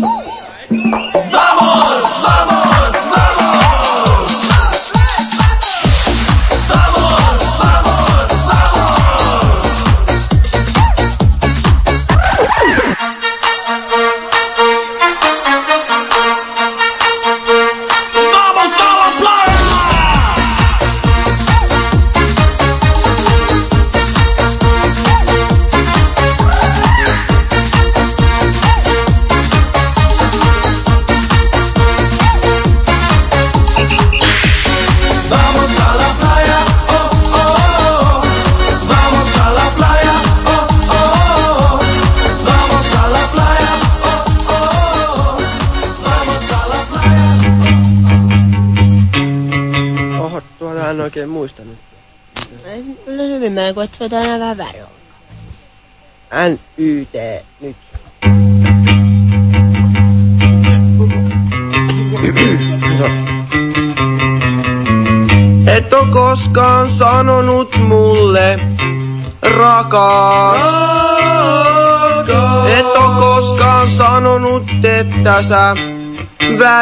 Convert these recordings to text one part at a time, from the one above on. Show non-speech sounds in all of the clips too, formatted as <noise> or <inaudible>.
Oot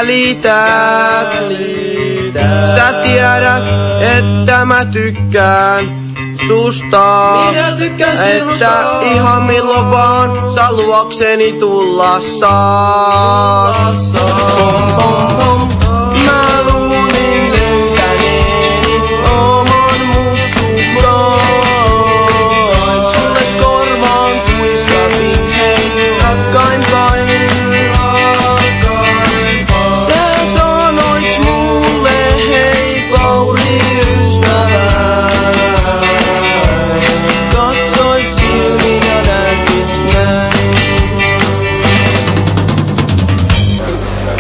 välität. Sä tiedät, että mä tykkään susta. Minä tykkään Että ihan milloin vaan sä luokseni tulla saa. Pom, pom, pom. Mä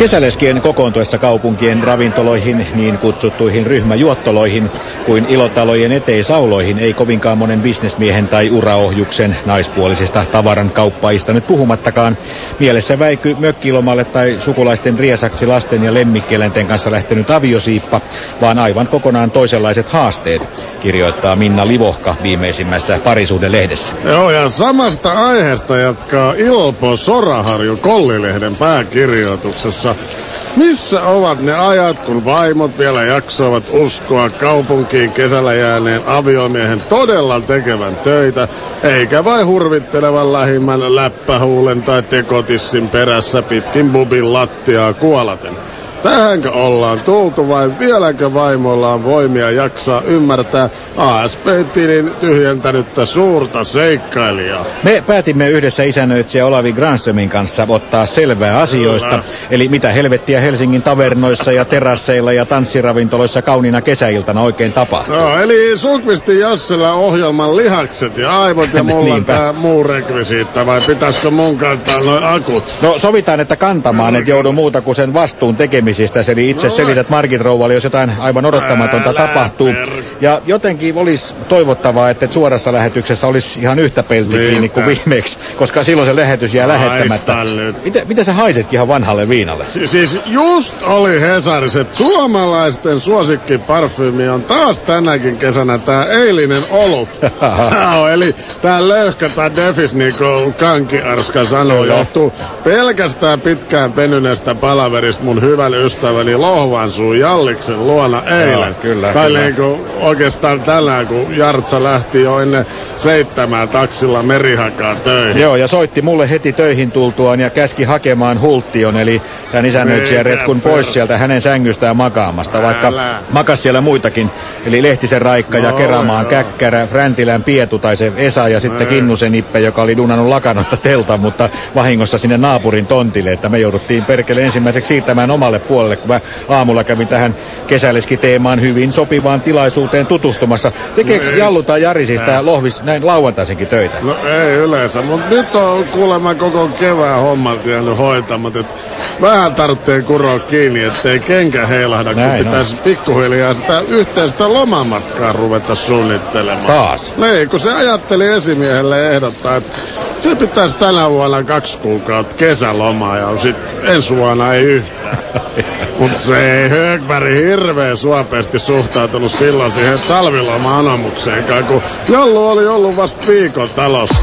Kesäleskien kokoontuessa kaupunkien ravintoloihin, niin kutsuttuihin ryhmäjuottoloihin, kuin ilotalojen eteisauloihin ei kovinkaan monen bisnesmiehen tai uraohjuksen naispuolisista tavaran kauppaista nyt puhumattakaan. Mielessä väiky mökkilomalle tai sukulaisten riesaksi lasten ja lemmikkieläinten kanssa lähtenyt aviosiippa, vaan aivan kokonaan toisenlaiset haasteet, kirjoittaa Minna Livohka viimeisimmässä parisuudelehdessä. Joo, ja samasta aiheesta jatkaa Ilpo Soraharju Kollilehden pääkirjoituksessa. Missä ovat ne ajat, kun vaimot vielä jaksoivat uskoa kaupunkiin kesällä jääneen aviomiehen todella tekevän töitä, eikä vain hurvittelevan lähimmän läppähuulen tai tekotissin perässä pitkin bubin lattiaa kuolaten. Tähänkö ollaan tultu vai vieläkö vaimoilla on voimia jaksaa ymmärtää ASP-tilin tyhjentänyttä suurta seikkailijaa? Me päätimme yhdessä isännöitsijä Olavi Granströmin kanssa ottaa selvää asioista, Hyvä. eli mitä helvettiä Helsingin tavernoissa ja terasseilla ja tanssiravintoloissa kauniina kesäiltana oikein tapahtuu. No, eli Sulkvistin Jassilla ohjelman lihakset ja aivot ja <laughs> mulla tää muu rekvisiitta vai pitäisikö mun kantaa noin akut? No sovitaan, että kantamaan et joudu muuta kuin sen vastuun tekemisistä, eli itse No. selität Margit Rouvalle, jos jotain aivan odottamatonta tapahtuu. Ja jotenkin olisi toivottavaa, että suorassa lähetyksessä olisi ihan yhtä pelti kiinni kuin viimeksi, koska silloin se lähetys jää lähettämättä. Miten, miten sä haisetkin ihan vanhalle viinalle? Si- siis just oli Hesarissa, että suomalaisten suosikkiparfyymi on taas tänäkin kesänä tää eilinen olut. <laughs> Eli tää löyhkä tai defis, niin kuin Kanki Arska sanoi, johtuu pelkästään pitkään penyneestä palaverista mun hyvän ystäväni Lohvansuun Jalliksen luona eilen. kyllä, tai kyllä. niin kuin oikeastaan tänään, kun Jartsa lähti jo ennen seitsemää taksilla merihakaa töihin. Joo, ja soitti mulle heti töihin tultuaan ja käski hakemaan Hulttion, eli tämän isännöitsijän retkun pois sieltä hänen sängystään makaamasta, vaikka Älä. makas siellä muitakin. Eli Lehtisen Raikka ja No, Keramaan joo. Käkkärä, Fräntilän Pietu tai se Esa ja sitten Ei. Kinnusen Ippe, joka oli dunannut lakanoita telta, mutta vahingossa sinne naapurin tontille, että me jouduttiin perkele ensimmäiseksi siirtämään omalle puolelle, kun mä aamulla kävin tähän kesälleskiteemaan hyvin sopivaan tilaisuuteen tutustumassa. Tekeekö No ei. Jallu tai Jari siis tää Lohvis näin lauantaisenkin töitä? No ei yleensä, mutta nyt on kuulemma koko kevään hommat jäänyt hoitamat. Et vähän tarvitsee kuroa kiinni, ettei kenkä heilahda, kun Näin on. pitäisi pikkuhiljaa sitä yhteistä lomamatkaa ruveta suunnittelemaan. Taas. Niin, kun se ajatteli esimiehelle ehdottaa, että se pitäisi tänä vuonna kaksi kuukautta kesälomaa ja sit ensi vuonna ei yhtään. <laughs> Mutta se ei Högberg hirveän suopeasti suhtautunut silloin siihen talviloma-anomukseenkaan, kun Jallu oli ollut vasta viikon talossa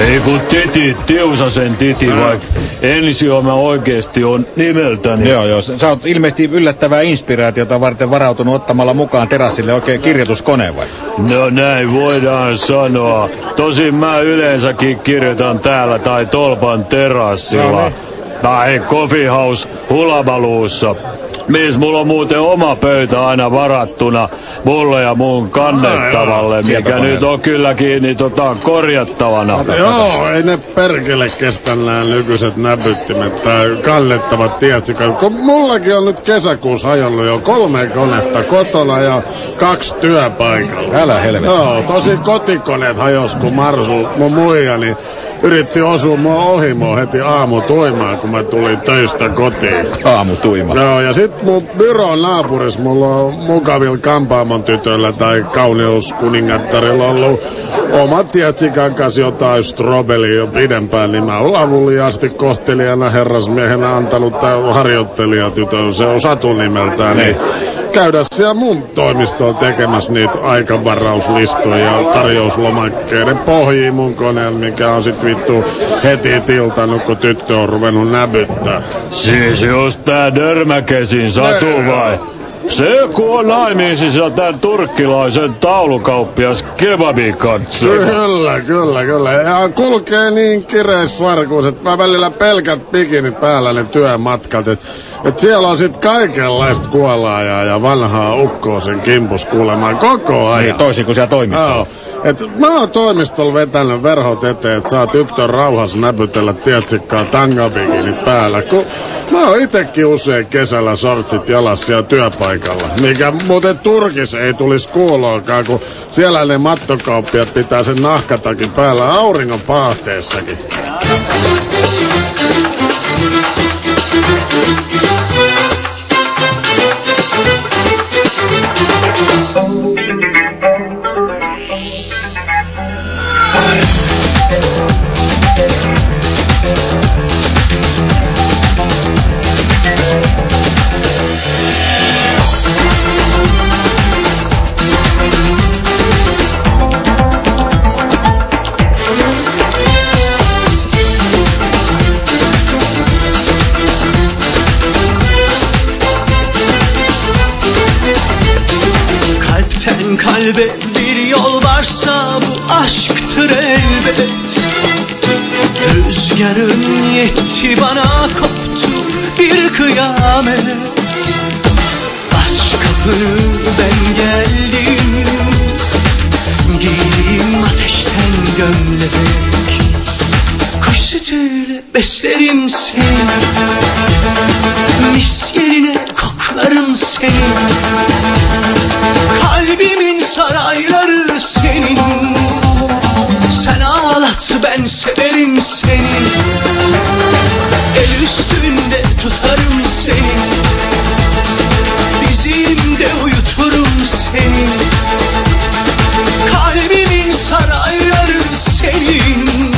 Ei kun titi, Tiusasen titi, vaikka ensioma oikeesti on nimeltäni. Joo, joo. Sä oot ilmeisesti yllättävää inspiraatiota varten varautunut ottamalla mukaan terassille oikein kirjoituskone vai? No näin voidaan sanoa. Tosin mä yleensäkin kirjoitan täällä tai tolpan terassilla. No niin. Tai coffee house hulabaluussa. Missä mulla on muuten oma pöytä aina varattuna mulle ja mun kannettavalle, mikä nyt on kylläkin niin tota, korjattavana. Joo, ei ne perkele kestä nämä nykyiset näpyttimet tai kannettavat tietsikat. Kun mullakin on nyt kesäkuussa hajonnut jo kolme konetta kotona ja kaksi työpaikalla. Älä helvetti. Joo, tosi kotikoneet hajos, kun Marsu, mun muija, niin yritti osua mua ohi mua heti aamu tuimaan, kun mä tulin töistä kotiin. Aamu tuima. Joo, ja sit mun byron naapurissa mulla on mukavilla kampaamon tytöllä tai kauneuskuningattarilla ollut oma tietsikan kanssa jotain strobeli jo pidempään, niin mä oon avuliaasti kohtelijana herrasmiehenä antanut tää harjoittelijatytön, se on Satu nimeltään, niin käydä siellä mun toimistolla tekemässä niitä aikavarauslistoja ja tarjouslomakkeiden pohjia mun koneella, mikä on sit vittu heti tiltannut, kun tyttö on ruvennut näbyttää. Siis just tää Dörmäkesin Satu vai? Se kun on naimisissa tämän turkkilaisen taulukauppias kebabin kanssa. Kyllä, kyllä, kyllä. Ja kulkee niin kireis farkuus, että mä välillä pelkät bikinit päällä ne työmatkat. Et, et siellä on sit kaikenlaista kuolaajaa ja vanhaa ukkoa sen kimpus kuulemaan koko ajan. Niin, toisin kuin siellä toimistolla. Joo. Et mä oon toimistolla vetänyt verhot eteen, että saa tyttön rauhassa näpytellä tietsikkaa tangabikinit päällä. Kun mä oon itekin usein kesällä sortsit jalassa siellä työpaikalla. Mikä muuten Turkissa ei tulisi kuuloakaan, kun siellä ne mattokauppiat pitää sen nahkatakin päällä auringon paahteessakin. Elbet Rüzgarın yetti bana koptu bir kıyamet. Aç kapını ben geldim. Giydim ateşten gömlek. Kuş sütüyle beslerim seni. Mis yerine koklarım seni. Kalbimin sarayları senin. Sen ağlat ben severim seni? El üstünde tutarım seni. Dizimde uyuturum seni. Kalbimin sarayları senin.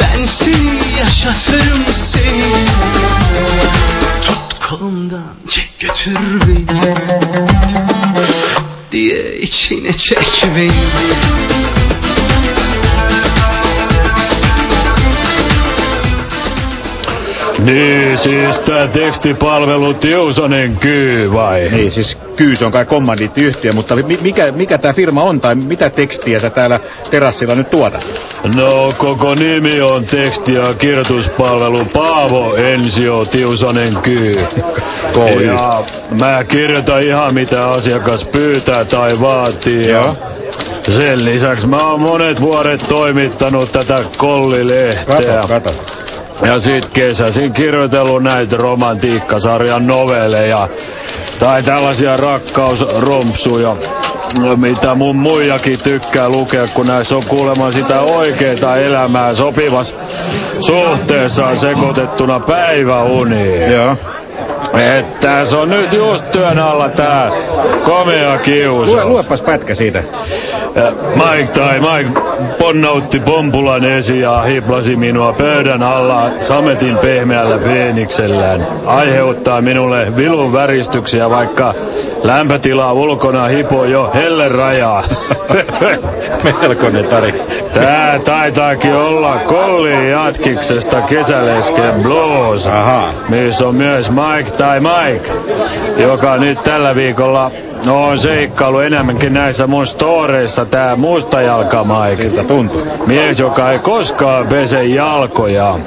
Ben seni yaşatırım seni. Tut kolumdan çek götür beni. Diye içine çek beni Niin siis tää tekstipalvelu Tiusanen kyy vai? Niin, siis Kyys on kai kommandiittiyhtiö, mutta mi- mikä, mikä tämä firma on tai mitä tekstiä sä täällä terassilla nyt tuotat? No, koko nimi on teksti- ja kirjoituspalvelu Paavo Ensio Tiusanen Kyy. KY. Ja mä kirjoitan ihan mitä asiakas pyytää tai vaatii. Joo. sen lisäksi mä oon monet vuodet toimittanut tätä kollilehteä. Kato, kato. Ja sit kesäsin kirjoitellut näitä romantiikkasarjan novelleja. Tai tällaisia rakkausrompsuja, mitä mun muijakin tykkää lukea, kun näissä on kuulemma sitä oikeeta elämää sopivassa suhteessa sekoitettuna päiväuniin. Joo. Et tässä on nyt just työn alla tää komea kiusaus. Lue, luepas pätkä siitä. Ja Mike tai Mike ponnautti pompulan esiin ja hiplasi minua pöydän alla sametin pehmeällä peeniksellään. Aiheuttaa minulle vilun väristyksiä, vaikka lämpötila ulkona hipoo jo helle rajaa. <laughs> Melkoinen tarina. Tää taitaakin olla Kolli jatkiksesta kesälesken blues, Ahaa. missä on myös Mike tai Mike, joka nyt tällä viikolla no, on seikkailu enemmänkin näissä mun storeissa, tää mustajalka Mike. Siltä tuntuu. Mies, joka ei koskaan pese jalkoja,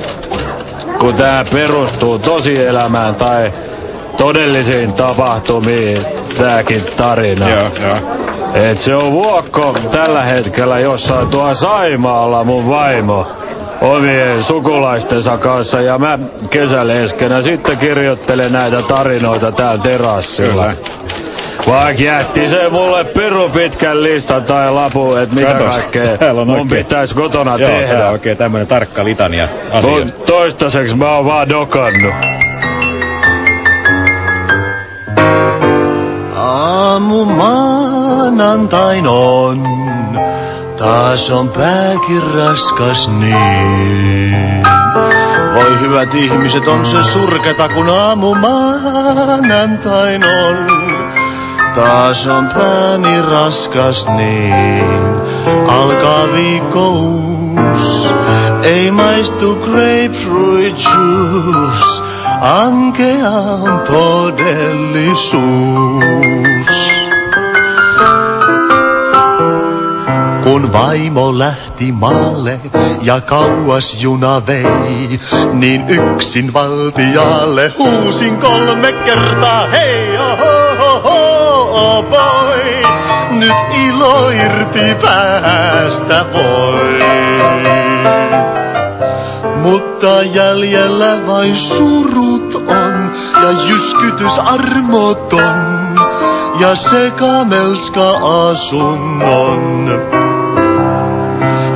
kun tää perustuu tosielämään tai todellisiin tapahtumiin, tääkin tarina. Joo, joo. Et se on vuokko tällä hetkellä jossain tuo Saimaalla mun vaimo omien sukulaistensa kanssa ja mä kesäleskenä sitten kirjoittelen näitä tarinoita täällä terassilla. Kyllä. Vaikka jätti se mulle peru pitkän listan tai lapun, että mitä Katos, kaikkea <laughs> on mun pitäisi kotona Joo, tehdä. on oikein tämmönen tarkka litania asioista. Toistaiseksi mä oon vaan dokannut. Aamu maanantain on, taas on pääkin raskas niin. Voi hyvät ihmiset, on se surketa, kun aamu maanantain on. Taas on pääni raskas niin, alkaa viikko uus. Ei maistu grapefruit juice, ankea on todellisuus. Kun vaimo lähti maalle ja kauas juna vei, niin yksin valtialle huusin kolme kertaa, hei oho, oho, oh boy, nyt ilo irti päästä voi. Mutta jäljellä vain surut on ja jyskytys armoton ja sekamelska asunnon.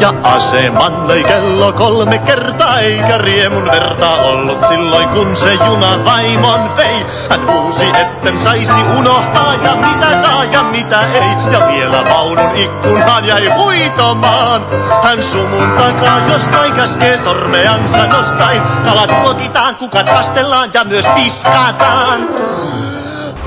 Ja aseman löi kello kolme kertaa, eikä riemun verta ollut silloin, kun se juna vaimon vei. Hän huusi, etten saisi unohtaa, ja mitä saa ja mitä ei. Ja vielä vaunun ikkunaan jäi huitomaan. Hän sumun takaa jostain käskee sormeansa nostai. Kalat ruokitaan, kukat kastellaan ja myös tiskataan.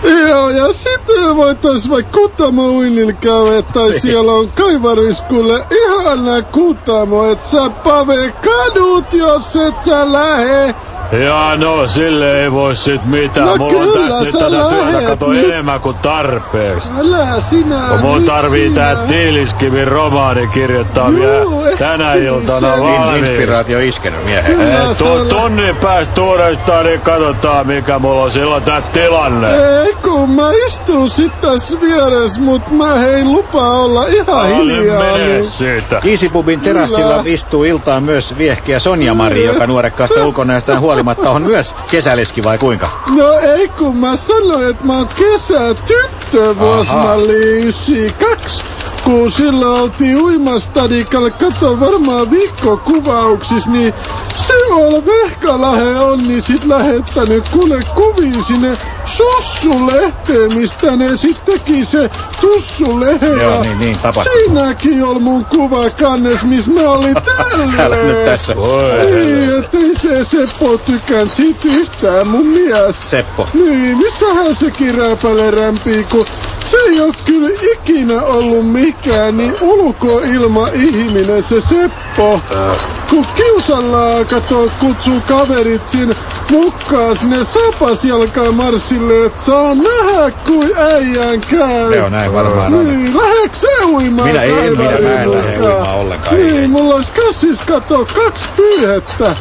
Joo, ja sitten voitais vaikka Kuttamo-uinnilla käydä, tai <laughs> siellä on kaivariskulle ihana Kuttamo, et sä pave kadut, jos et sä lähe. Ja no, sille ei voi sit mitään. No Mulla on kyllä, tässä nyt tätä työtä kato nyt. enemmän kuin tarpeeksi. Älä sinä Kun mun tarvii tää sinä. Tiiliskivin romaani kirjoittaa Juu, vielä tänä iltana valmiiksi. inspiraatio iskenyt mieheen. Kyllä tuu lä- tunnin päästä uudestaan, niin katsotaan mikä mulla on silloin tää tilanne. Ei kun mä istun sit tässä vieressä, mut mä hei lupaa olla ihan nyt hiljaa. mene Niin. siitä. Kiisipubin terassilla Kyllä. istuu iltaan myös viehkiä Sonja Mari, joka nuorekkaasta ulkonäöstään huolimatta on myös kesäleski vai kuinka? No ei kun mä sanoin, että mä oon kesätyttö vuosimalli 92. Kun silloin oltiin uimastadikalla, kato varmaan viikkokuvauksissa, niin se on Vehkalahe on niin sit lähettänyt kuule kuvia sinne Sussulehteen, mistä ne sit teki se Tussulehden. Joo, niin, niin, tapahtui. Siinäkin oli mun kuva kannes, missä mä olin tällä. Älä nyt tässä. Niin, ettei se Seppo tykän siitä yhtään mun mies. Seppo. Niin, missähän se kirääpäle rämpii, kun se ei oo kyllä ikinä ollut mikään niin ulkoilma ihminen se Seppo. Kun kiusallaan kato kutsuu kaverit siinä mukaan sinne sapasjalkaan marssille, että saa nähdä, kuin äijän käy. Se on näin varmaan on. Niin, lähetkö se uimaan? Minä en, minä- mä en lähde uimaan ollenkaan, Niin, ei. mulla olisi kassis kato kaksi pyyhettä.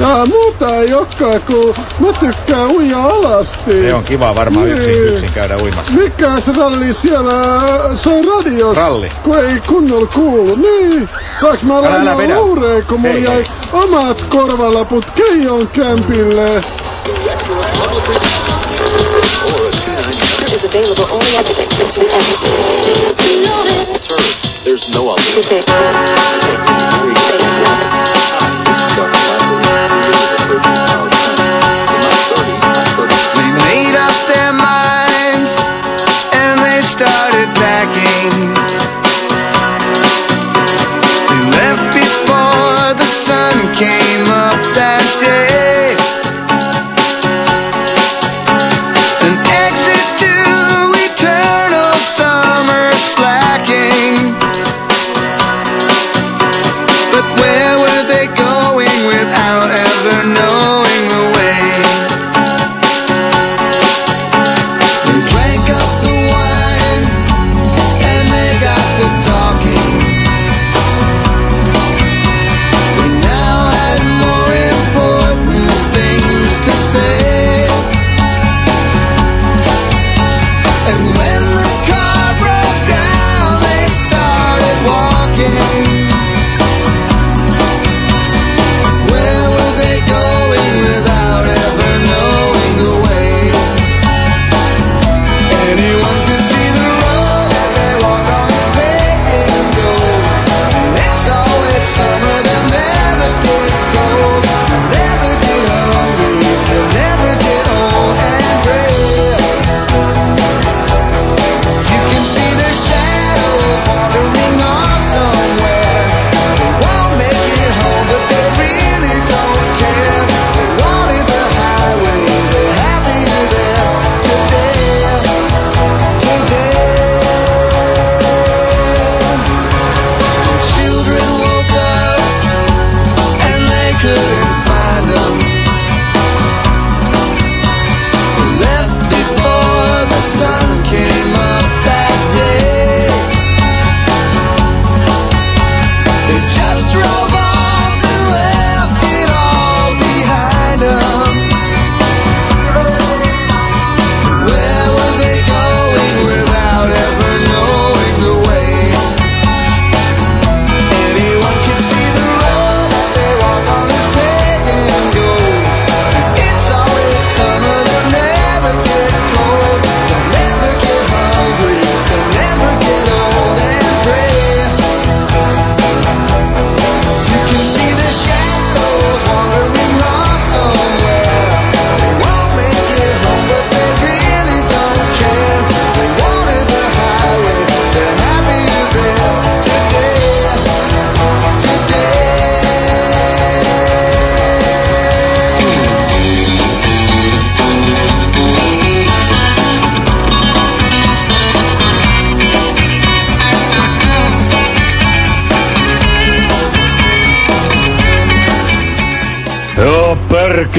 Ja muuta ei olekaan, kun mä tykkään uija alasti. Se on kiva varmaan yksin, Niin. yksin käydä uimassa. Mikä se ralli siellä, se on radiossa. Ralli. Kun ei kunnolla kuulu. Niin. Saaks mä lainaa vedä. luureen, kun mulla jäi omat korvalaput Keijon kämpille. They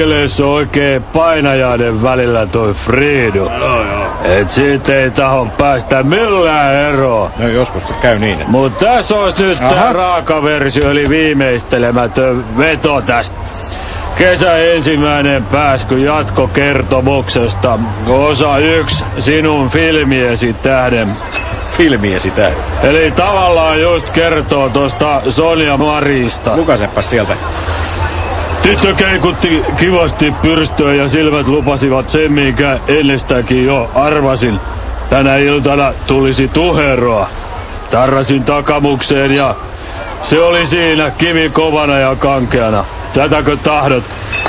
on oikein painajainen välillä toi Frido. Et siitä ei taho päästä millään eroon. No joskus se käy niin, että Mut tässä olisi nyt Aha. tää raaka versio, eli viimeistelemätön veto tästä. Kesä ensimmäinen pääsky jatkokertomuksesta. Osa yksi sinun filmiesi tähden. filmiä sitä. Eli tavallaan just kertoo tosta Sonja Marista. Lukaisepas sieltä. Tyttö keikutti kivasti pyrstöä ja silmät lupasivat sen, minkä ennestäkin jo arvasin. Tänä iltana tulisi tuheroa. Tarrasin takamukseen ja se oli siinä kivi kovana ja kankeana. Tätäkö tahdot?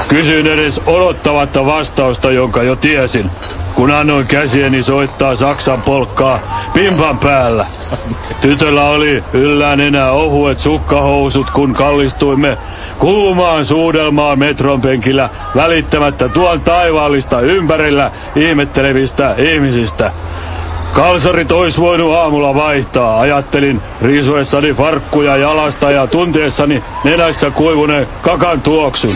Kysyin edes odottamatta vastausta, jonka jo tiesin. Kun annoin käsieni soittaa Saksan polkkaa pimpan päällä. Tytöllä oli yllään enää ohuet sukkahousut, kun kallistuimme kuumaan suudelmaan metron penkillä välittämättä tuon taivaallista ympärillä ihmettelevistä ihmisistä. Kalsarit ois voinut aamulla vaihtaa, ajattelin riisuessani farkkuja jalasta ja tunteessani nenässä kuivuneen kakan tuoksun.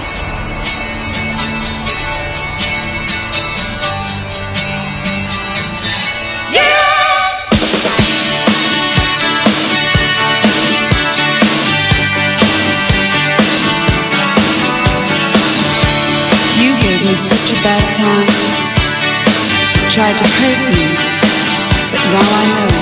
Bad time. Tried to hurt me, but now I know.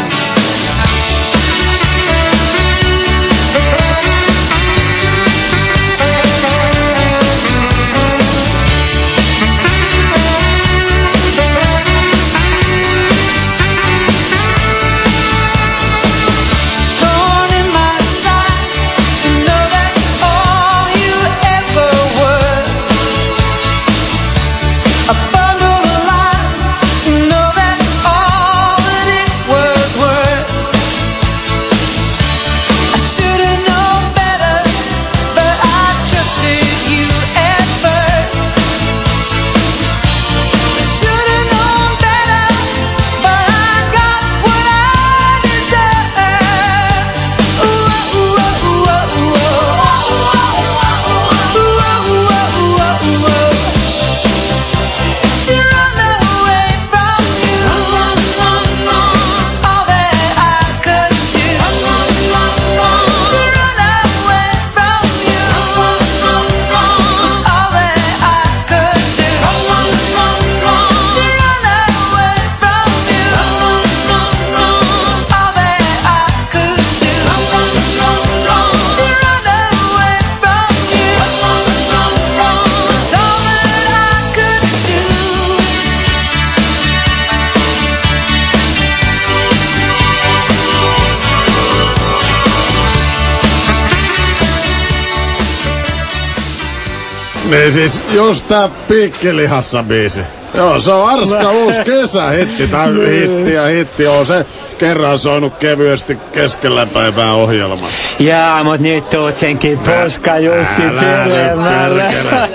Niin siis just tää pikkilihassa biisi. Joo, se on arska uusi kesähitti, tai hitti ja hitti on se kerran soinut kevyesti keskellä päivää ohjelmassa. Jaa, mut nyt tuut senkin poska Jussi pidemmälle.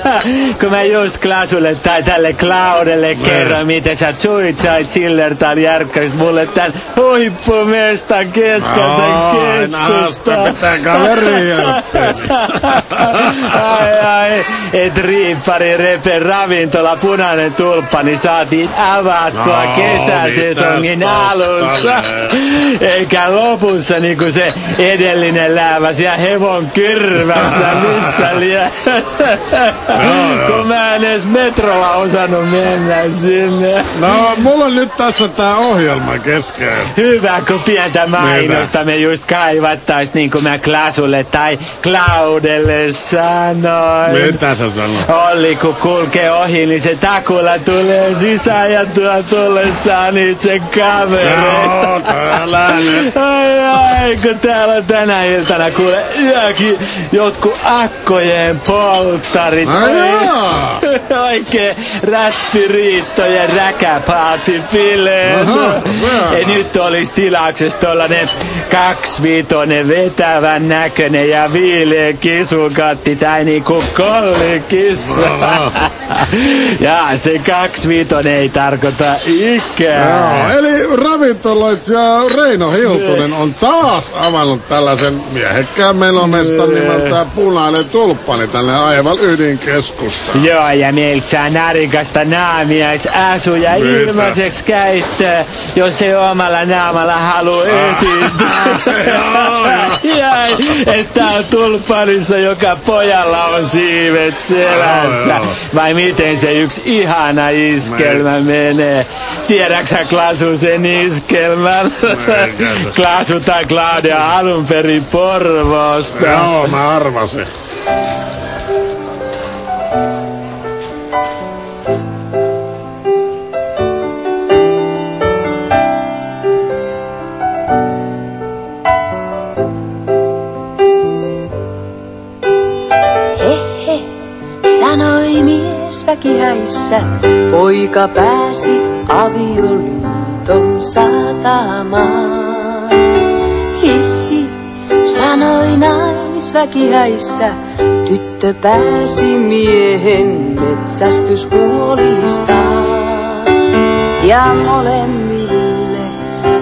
<laughs> Kun mä just Klasulle tai tälle Claudelle kerran, miten sä suitsait Sillertal järkkäsit mulle tän huippumestan keskeltä keskusta. <laughs> ai ai, et riippari repe ravintola punainen tulppa, niin saatiin avattua No, kesäsesongin alussa. Eikä lopussa niinku se edellinen läävä siellä hevon kyrvässä, <laughs> missä liian. Kun mä en edes metrolla osannut mennä sinne. No, mulla on nyt tässä tää ohjelma kesken. Hyvä, kun pientä mainosta me just kaivattais niin kuin mä Klasulle tai Claudelle sanoin. Mitä sä sanot? Olli kun kulkee ohi, niin se takulla tulee sisään ja tuo tullessaan itse kavereita. Joo, täällä nyt. Ai ai, kun täällä on tänä iltana kuule yökin jotkut akkojen polttarit. <laughs> Oikee rättiriittojen räkäpaatsi bileet. Ja nyt olisi tilauksessa tollanen kaksivitonen vetävän näköinen ja viileä kisukatti tai niinku kollikissa. <laughs> Ja se kaksivitonen ei tarkoita ikää. Joo, eli ravintoloitsija Reino Hiltunen on taas avannut tällaisen miehekkään melomestan nimeltään Punainen tulppani tänne aivan ydinkeskustaan. Joo, ja meiltä saa narikasta naamiaisasuja Mitä? ilmaiseksi käyttöön, jos ei omalla naamalla halua esiintyä. <laughs> Jäi, <laughs> että on tulppanissa, joka pojalla on siivet selässä. Vai miten se yksi ihana iskelmä menee? Tiedäksä Klasu sen iskelmän? Se. <laughs> Klasu tai Claudia alun perin Porvoosta. Joo, mä arvasin. Hehe, sanoi mies väkihäissä, poika pääsi avioliiton satamaan. Hihi, sanoi naisväkihäissä, tyttö pääsi miehen metsästyshuolistaan. Ja molemmille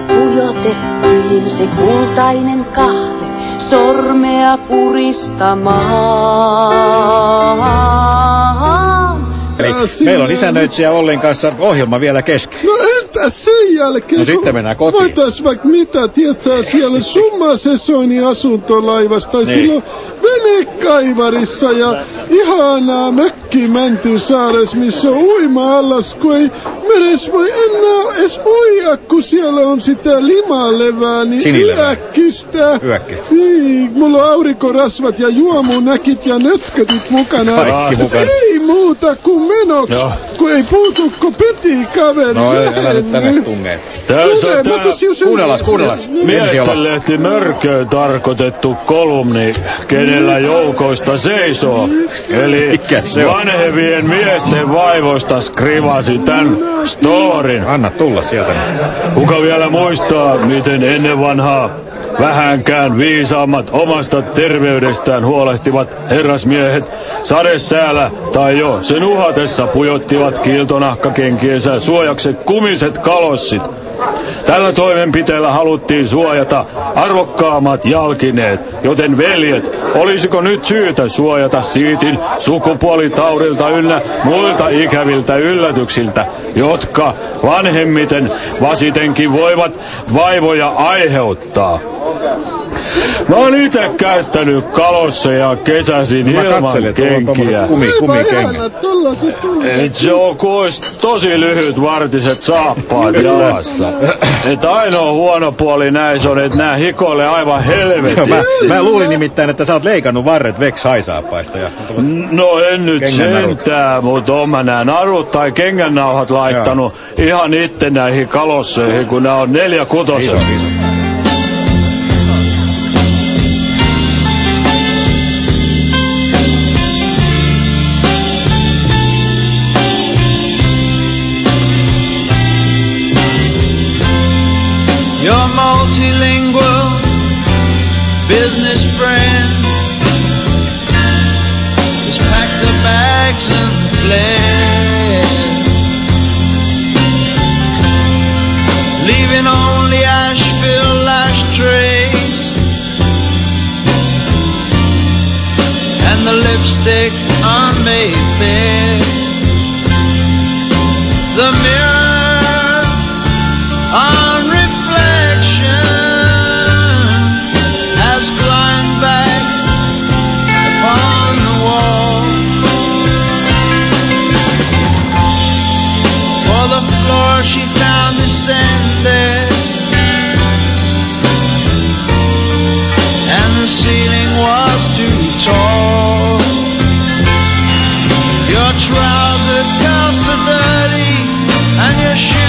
pujotettiin se kultainen kahve sormea puristamaan. Eli meillä on isännöitsijä Ollin kanssa ohjelma vielä kesken. No entäs sen jälkeen? No sitten mennään kotiin. Voitais vaikka mitä, tiedätkö, siellä summa Sesoinin asuntolaivasta, Niin. silloin vene venekaivarissa ja ihanaa mökki Mäntysaares, missä on uima-allas, kun ei meres voi enää edes uida, kun siellä on sitä limalevää, niin yäkkistä. Niin, mulla on aurinkorasvat ja juomunäkit ja nötkötit mukana. Kaikki mukana. Ei muuta kuin menoks, Joo. kun ei puutukko peti kaveri. No ei, älä nyt tänne Niin. tungee. Tässä on tää Kuunnellas, kuunnellas. Miesten lehti Mörköön tarkoitettu kolumni, kenellä joukoista seisoo. Eli Mikä se on? vanhevien miesten vaivoista skrivasi tämän storin. Anna tulla sieltä. Kuka vielä muistaa, miten ennen vanhaa vähänkään viisaammat omasta terveydestään huolehtivat herrasmiehet sadesäällä tai jo sen uhatessa pujottivat kiiltonahkakenkiensä suojaksi kumiset kalossit. Tällä toimenpiteellä haluttiin suojata arvokkaammat jalkineet, joten veljet, olisiko nyt syytä suojata siitin sukupuolitaurilta ynnä muilta ikäviltä yllätyksiltä, jotka vanhemmiten vasitenkin voivat vaivoja aiheuttaa. Mä oon itse käyttänyt kalosseja kesäisin Mä ilman katselen, tuolla on kenkiä. tommoset kumi, se on kuin ois tosi lyhyt vartiset saappaat jalassa. Et ainoa huono puoli näissä on, että nää hikoilee aivan Joo, helvetin. mä, mä luulin nimittäin, että sä oot leikannut varret Vex Haisaappaista. Ja... No en nyt Kengännarut. sentää, mutta on mä nää narut tai kengännauhat laittanut ihan itse näihin kalosseihin, kun nää on neljä kutosen. Iso, iso. Fled, leaving only Asheville ashtrays and the lipstick on Mayfair. The mirror on descended, and the ceiling was too tall. Your trouser cuffs are dirty, and your shoes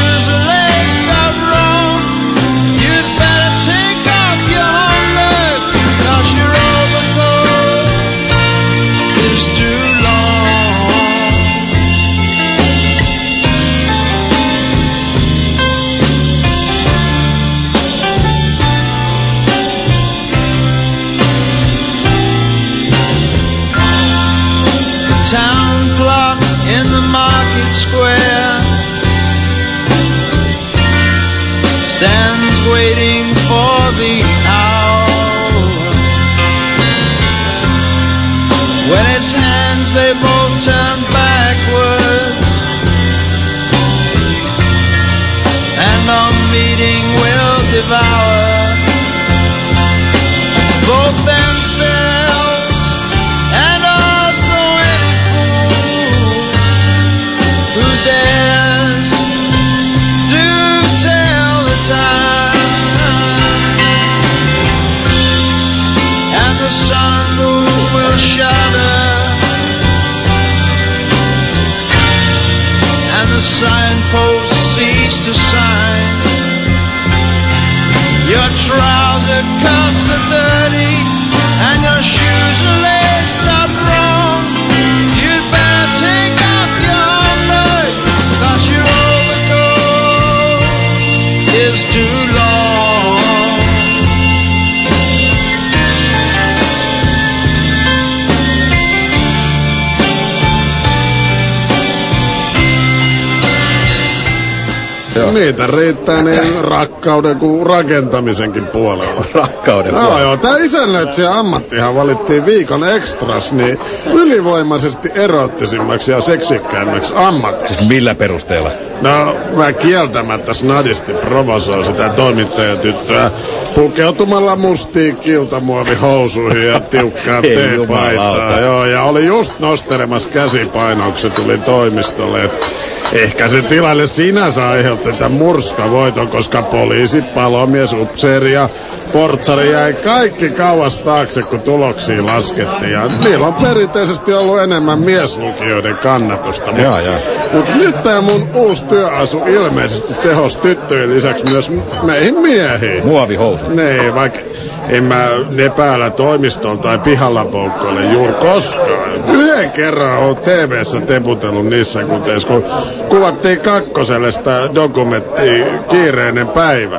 town clock in the market square stands waiting for the hour. When its hands they both turn backwards, and our meeting will devour both themselves and the to sign. Your trouser cuffs are dirty and your shoes are Niitä riittää niin rakkauden kuin rakentamisenkin puolella. <laughs> Rakkauden No joo, tää isännöitsijä ammattihan valittiin viikon ekstras, niin ylivoimaisesti erottisimmaksi ja seksikkäimmäksi ammattiksi. Siis millä perusteella? No, mä kieltämättä snadisti provosoin sitä toimittajatyttöä pukeutumalla mustiin kiltamuovihousuihin ja tiukkaan <laughs> teepaitaan. Joo, ja oli just nostelemassa käsipainoksi, tuli toimistolle. Et Ehkä se tilalle sinänsä aiheutti tämän murskavoiton, koska poliisi, palomies, upseeri ja portsari jäi kaikki kauas taakse, kun tuloksia laskettiin. Ja niillä on perinteisesti ollut enemmän mieslukijoiden kannatusta. Mut, Jaa, jaa. mut nyt tämä mun uusi työasu ilmeisesti tehos tyttöjen lisäksi myös meihin miehiin. Muovihousu. Niin, vaikka en mä ne päällä tai pihalla poukkoile juuri koskaan. Yhden kerran oon TV-ssä teputellut niissä kuteissa, kun kuvattiin kakkoselle sitä dokumenttia Kiireinen päivä.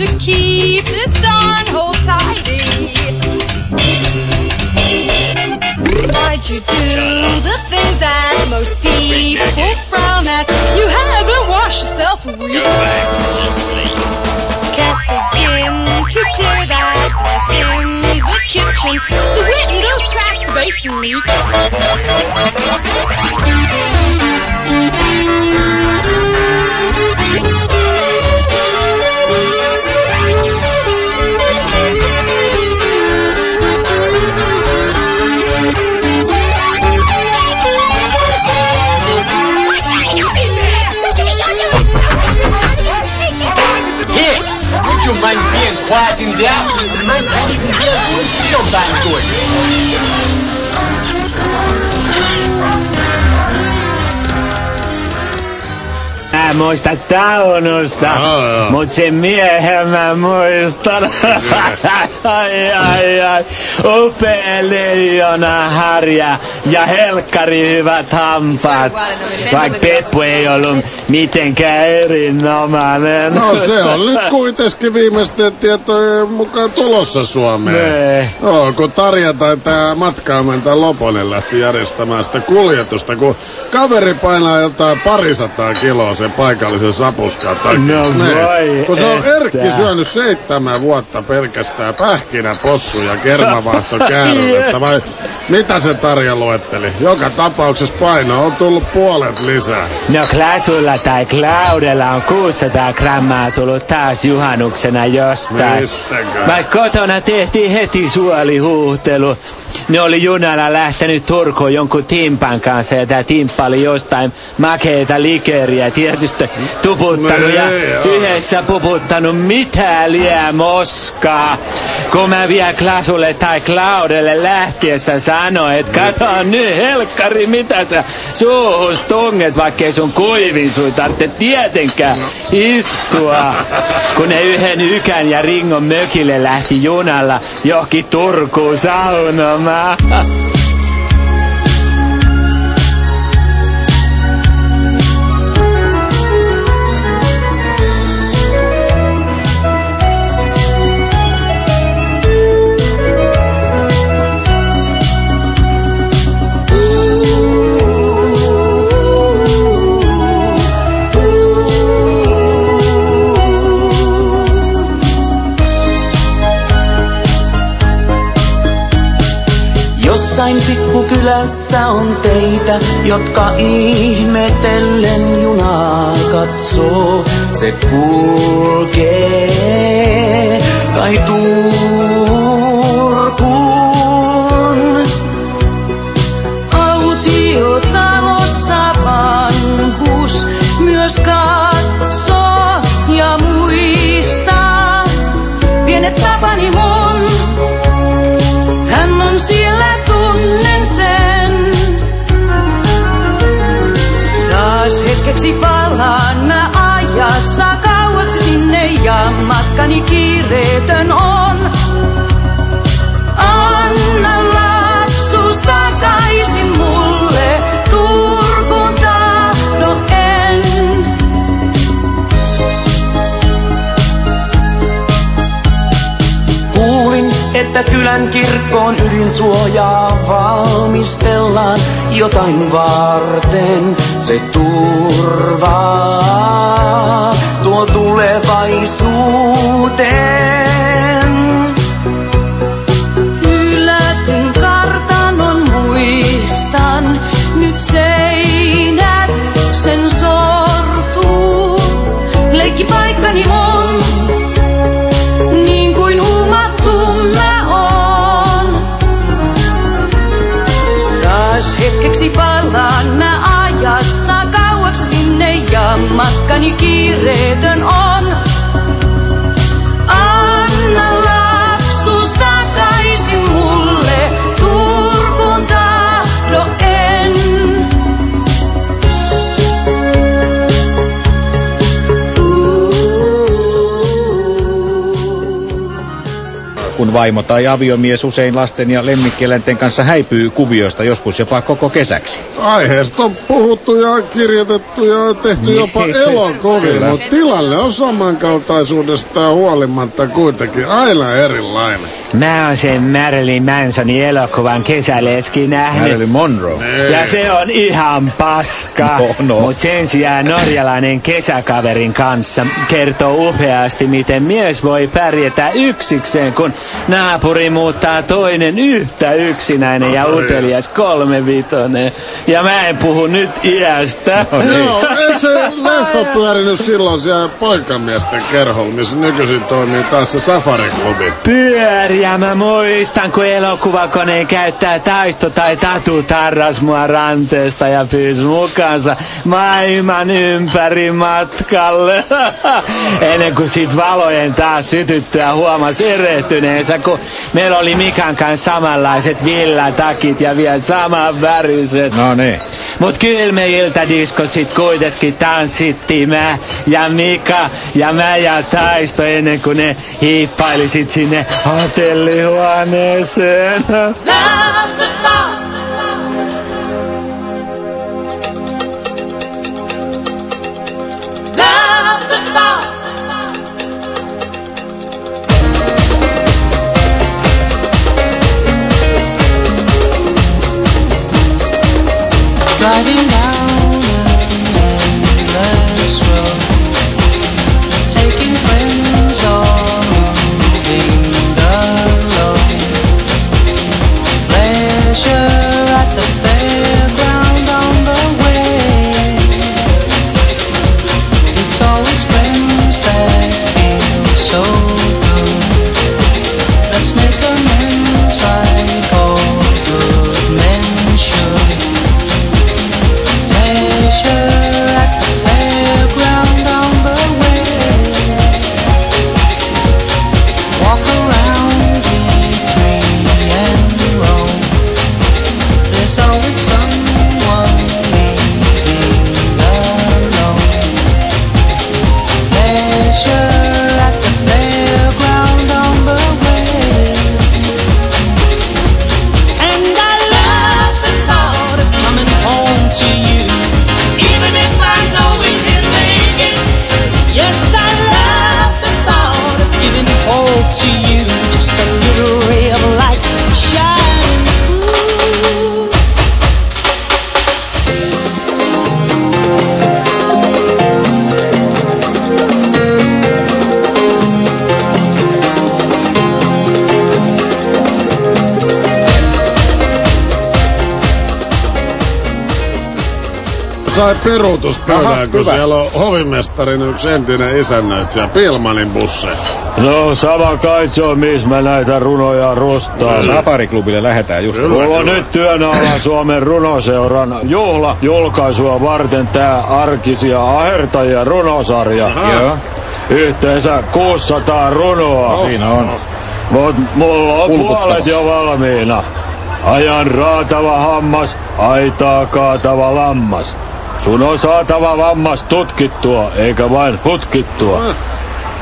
to keep this darn hole tidy. Why'd you do the things that most people frown at? You haven't washed yourself for weeks. Can't begin to clear that mess in the kitchen. The windows cracked, the basin leaks. watching out. Man, I didn't feel good. You good. Mä muista taunusta, Joo, joo. mut sen miehen mä muistan. <laughs> ai, ai, ai. Upea leijona harja ja helkkari hyvät hampaat. Vaikka Peppu ei ollut mitenkään erinomainen. No se on nyt kuitenkin viimeisten tietojen mukaan tulossa Suomeen. Nee. Joo, kun Tarja tai tää matkaamenta Loponen lähti järjestämään sitä kuljetusta, kun kaveri painaa jotain parisataa kiloa sen paikallisen sapuskan takia. No Nee. voi Kun se on että. Erkki syönyt seitsemän vuotta pelkästään pähkinä, possu ja kermavaahto <laughs> käärmettä, vai mitä se Tarja luetteli? Joka tapauksessa paino on tullut puolet lisää. No Klasulla tai Claudella on 600 grammaa tullut taas juhannuksena jostain. Mistäkään? Vaikka kotona tehtiin heti suolihuhtelu. Ne oli junalla lähtenyt Turkuun jonkun timpan kanssa ja tää timppa oli jostain makeita likeriä tietysti tuputtanut ja joo. yhdessä puputtanut mitä liää moskaa. Kun mä vielä Klasulle tai Claudelle lähtiessä sanoin, että kato nyt helkkari mitä sä suuhus tunget, vaikkei sun kuivin sui tarvitse tietenkään istua. Kun ne yhden Ykän ja Ringon mökille lähti junalla johonkin Turkuun saunomaan. <laughs> on teitä, jotka ihmetellen junaa katsoo. Se kulkee kai Turkuun. Autiotalossa vanhus myös katsoo ja muistaa pienet tapani kiireetön on. Anna lapsuus takaisin mulle, Turkuun tahdo en. Kuulin, että kylän kirkkoon ydinsuojaa valmistellaan jotain varten. Se turvaa tuo tulevaisuuteen. Hylätyn kartanon muistan, nyt seinät sen sortuu. Leikkipaikkani on, niin kuin huumattu mä oon. Taas hetkeksi palaan mä ajassa kauaksi sinne ja matkani kiireetön on. Anna Kun vaimo tai aviomies usein lasten ja lemmikkieläinten kanssa häipyy kuvioista joskus jopa koko kesäksi. Aiheesta on puhuttu ja kirjoitettu ja tehty jopa elokuvia, mutta tilanne on samankaltaisuudesta huolimatta kuitenkin aina erilainen. Mä oon sen Marilyn Mansonin elokuvan kesäleski nähnyt. Marilyn Monroe. Ja se on ihan paska. No, no. Mut sen sijaan norjalainen kesäkaverin kanssa kertoo upeasti, miten mies voi pärjätä yksikseen, kun naapuri muuttaa toinen yhtä yksinäinen ja utelias kolmevitonen. Ja mä en puhu nyt iästä. Joo, eikö se <laughs> leffa pyörinyt silloin siellä poikamiesten kerholla, missä nykyisin toimii taas se safariklubi? Pyöriä, mä muistan, kun elokuvakoneen käyttää taisto tai tatu tarras mua ranteesta ja pyysi mukaansa maailman ympäri matkalle. <laughs> Ennen kuin sit valojen taas sytyttyä huomas erehtyneensä, kun meillä oli Mikan kanssa samanlaiset villatakit ja vielä saman väriset. No niin. Mut kyllä me iltadisko sit kuitenkin tanssittiin mä ja Mika ja mä ja Taisto ennen kuin ne hiippailisit sinne Really wanna. Love the thought. Sai peruutuspöydän, Aha, kun hyvä. siellä on hovimestarin yksi entinen isännöitsijä Pilmanin busseja. No sama kai se on, missä mä näitä runoja rustaan. Safariklubille lähetään just. Mulla on nyt työn alla Suomen runoseuran juhla julkaisua varten tää arkisia ahertajia runosarja. Joo. Yhteensä 600 runoa. Siinä on. Mut mulla on Pulputtava. puolet jo valmiina. Ajan raatava hammas, aitaa kaatava lammas. Sun on saatava vammas tutkittua, eikä vain hutkittua.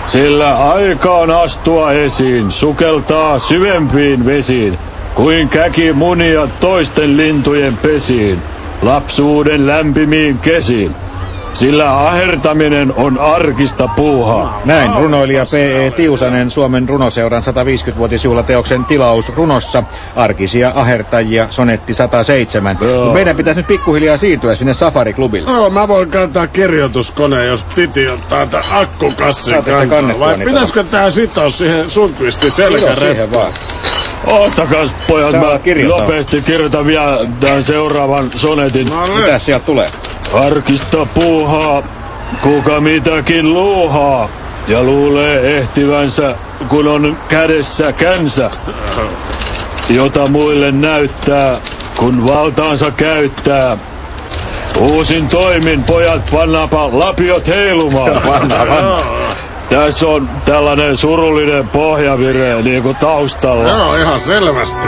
Sillä aika on astua esiin, sukeltaa syvempiin vesiin, kuin käki munia toisten lintujen pesiin, lapsuuden lämpimiin kesiin. Sillä ahertaminen on arkista puuhaa. Näin runoilija P.E. Tiusanen Suomen runoseuran 150-vuotisjuhlateoksen tilaus runossa Arkisia ahertajia sonetti 107. Mut meidän pitäisi nyt pikkuhiljaa siirtyä sinne Safari-klubille. Joo, mä voin kantaa kirjoituskoneen, jos Titi ottaa tämän akkukassin kantaa. Vai pitäisikö tää sitoa siihen Sundqvistin Kiitos siihen selkäreppuun? vaan. Oottakas pojat, Sä mä nopeasti kirjoitan vielä tämän seuraavan sonetin. No niin. Mitä sieltä tulee? Arkista puuhaa, kuka mitäkin luuhaa. Ja luulee ehtivänsä, kun on kädessä känsä. Jota muille näyttää, kun valtaansa käyttää. Uusin toimin, pojat, pannaapa lapiot heilumaan. Tässä on tällainen surullinen pohjavire niin kuin taustalla. Joo, ihan selvästi.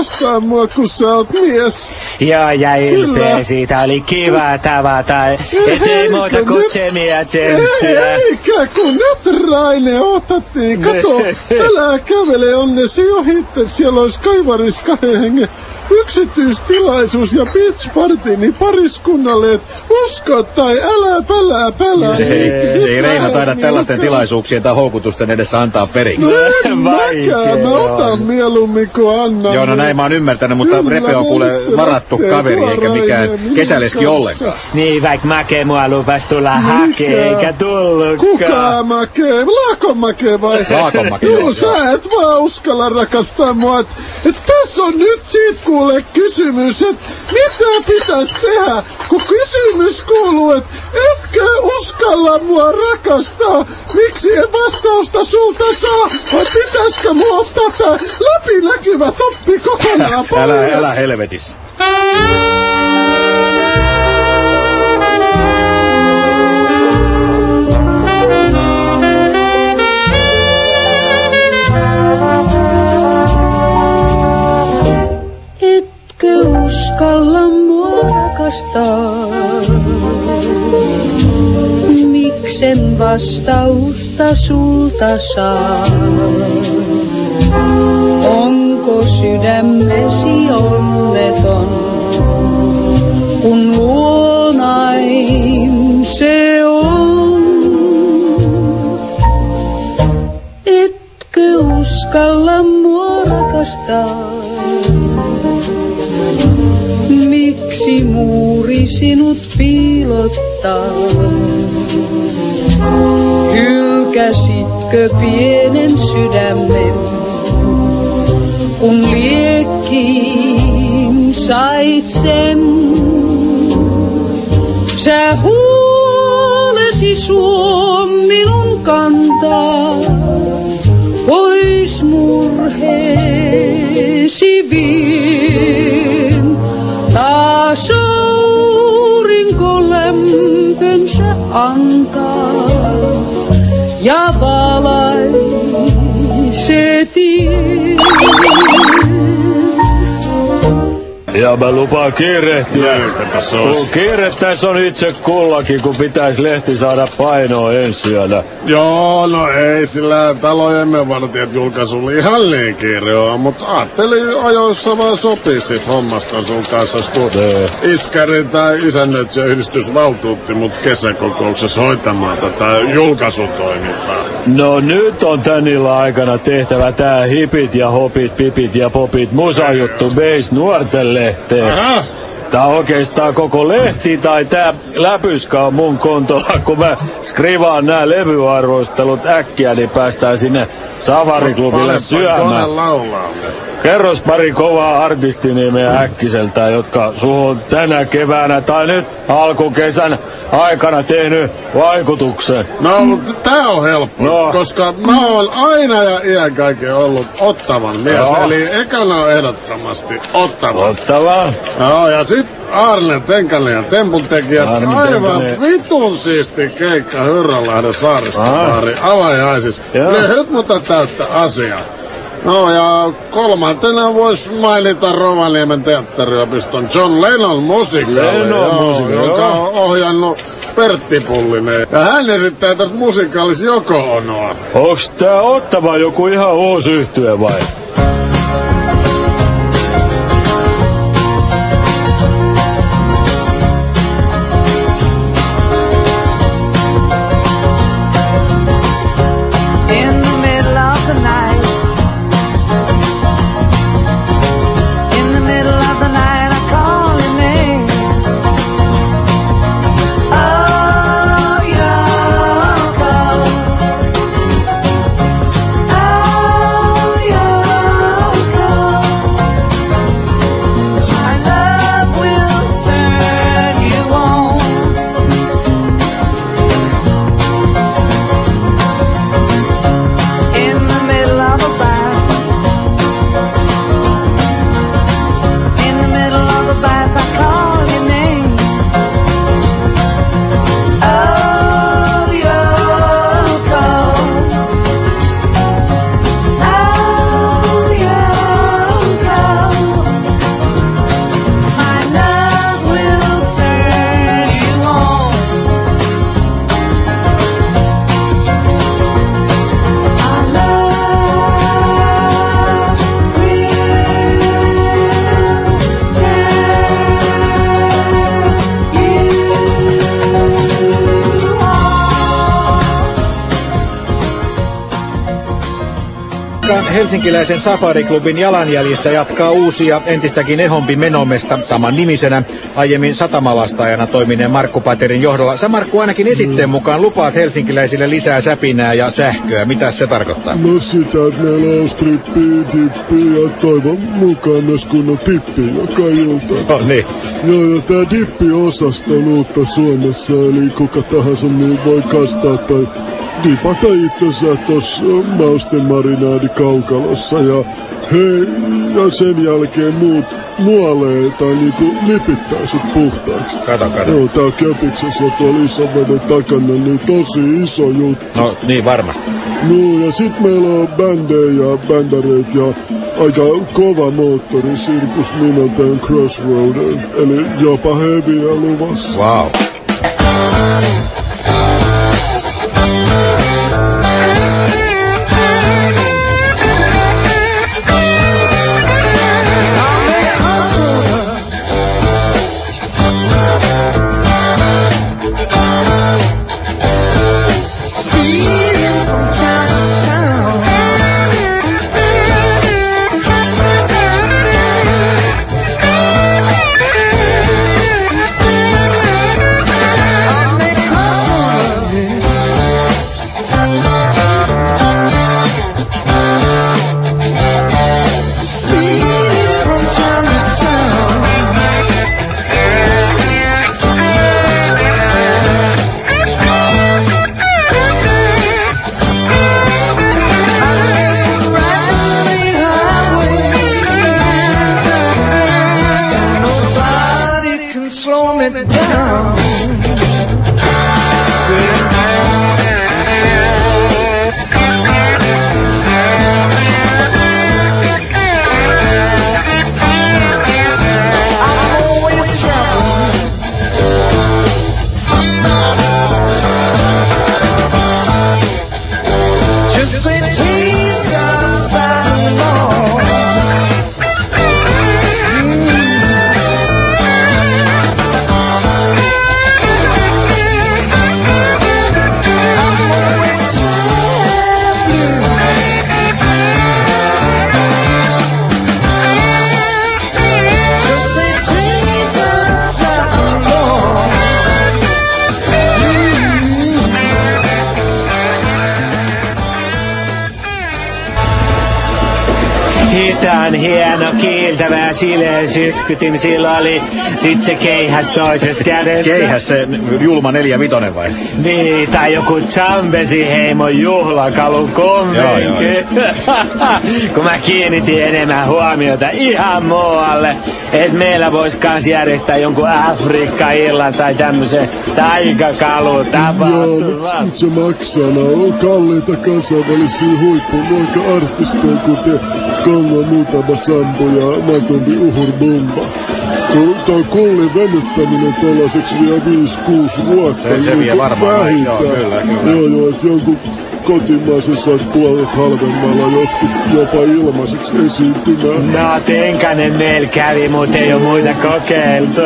Rakastaa mua, kun sä oot mies. Joo, ja ylpeä Kyllä. siitä. Oli kiva tavata. Et ei muuta kuin tsemiä tsemppiä. eikä kun nyt Raine otattiin. Kato, älä kävele onnesi ohitte. Siellä olisi kaivaris kahden hengen yksityistilaisuus ja beach party niin pariskunnalle, et usko tai älä pälää pälää. Se ei, Nyt ei vähän taida niin tällaisten uskalla. tilaisuuksien tai houkutusten edessä antaa periksi. No en <laughs> mäkään, mä otan mieluummin kuin annan. Joo, no näin mä oon ymmärtänyt, mutta Kyllä, Repe on kuule varattu kaveri eikä mikään kesäleski ollenkaan. Niin, vaikka Make mua lupas tulla hakee, eikä tullutkaan. Kuka Make? Laakon Make vai? Laakon Make, Juu, joo, sä et vaan uskalla rakastaa mua. Et, et tässä on nyt siitä kuule kysymys, että mitä pitäisi tehdä, kun kysymys kuuluu, että etkö uskalla mua rakastaa? Miksi en vastausta sulta saa? Vai pitäisikö mulla ottaa tää läpinäkyvä toppi kokonaan pois? Älä, älä helvetissä. Etkö uskalla rakastaa? Miksen vastausta sulta saa? Onko sydämesi onneton, kun luonain se on? Etkö uskalla mua rakastaa? Muuri sinut piilottaa? Hylkäsitkö pienen sydämen, kun liekki sait sen. Sä huolesi suo minun kantaa, pois murheesi vien. Lämpönsä antaa ja valaisee Ja mä lupaan kiirehtiä. Kun kiirettäis on itse kullakin, kun pitäis lehti saada painoa ensi yönä. Joo, no ei sillä talojemme vartijat julkaisulla ihan niin kiire on, mutta ajattelin ajoissa vaan sopii sit hommasta sun kanssa, kun iskäri tai isännöitsijä yhdistys valtuutti mut kesäkokouksessa hoitamaan tätä julkaisutoimintaa. No nyt on tän illan aikana tehtävä tää hipit ja hopit, pipit ja popit musajuttu beis nuorten lehteen. Aha. Tää on oikeastaan koko lehti tai tää läpyskä on mun kontolla. Kun mä skrivaan nää levyarvostelut äkkiä, niin päästään sinne Safariklubille Panepa syömään. Kerros pari kovaa artistinimeä äkkiseltä, jotka suhun tänä keväänä tai nyt alkukesän aikana tehnyt vaikutuksen. No, mutta tää on helppo, No. koska mä oon aina ja iän kaiken ollut ottavan mies, Joo. eli ekana on ehdottomasti ottava. Ottava. Joo, ja sit Arne Tenkanen ja Tempun tekijät, Arne aivan vitun siisti keikka Hyrränlahden saaristobaari avajaisis. Ne hymmuta täyttä asiaa. No ja kolmantena vois mainita Rovaniemen teatteriopiston John Lennon musikaali, Lennon joo, musikaali, joka joo. on ohjannut Pertti Pullinen. Ja hän esittää tässä musikaalissa Joko Onoa. Onks tää ottava joku ihan uusi yhtye vai? Helsinkiläisen Safari-klubin jalanjäljissä jatkaa uusia entistäkin ehompi menomesta saman nimisenä aiemmin satamalastajana toimineen Markku Paterin johdolla. Sä Markku ainakin esitteen mukaan lupaat helsinkiläisille lisää säpinää ja sähköä. Mitä se tarkoittaa? No sitä, että meillä on strippi, dippi ja toivon mukaan myös kunnon tippi joka ilta. No niin. Joo, ja tää dippi-osasto on uutta Suomessa, eli kuka tahansa niin voi kastaa tai dipata itsensä tossa mausten marinaadi kaukalossa ja hei, ja sen jälkeen muut nuolee tai niinku lipittää sut puhtaaksi. Kato, kato. Joo, tää Köpiksessä tuolla Isoveden takana, niin tosi iso juttu. No niin varmasti. No ja sit meillä on bändejä ja bändäreitä ja aika kova moottori sirkus nimeltään Crossroader, eli jopa heviä luvassa. Wow. Sileä sytkytin. Sillä oli sit se keihäs toisessa kädessä. Keihäs se julma neljä vitonen vai? Niin, tai joku Zambesi heimon juhlakalun konvenki. <laughs> Kun mä kiinnitin enemmän huomiota ihan muualle, että meillä vois kans järjestää jonkun Afrikka-illan tai tämmösen taikakalu Joo, tapahtuman. mutta se maksaa. Nämä on kalliita kansainvälisiä huippuluokka-artisteja, kuten Kongo Mutaba Sambo ja Matombi Uhur Bumba. Kun Toi kullin venyttäminen tällaiseksi vie 5-6 vuotta. Se- se vie niin varmaan, joo, kyllä, kyllä. Joo, joo, että jonkun kotimaisen saisi puolet halvemmalla joskus jopa ilmaiseksi esiintymään. No, Tenkanen meillä kävi, mutta ei oo muita kokeiltu.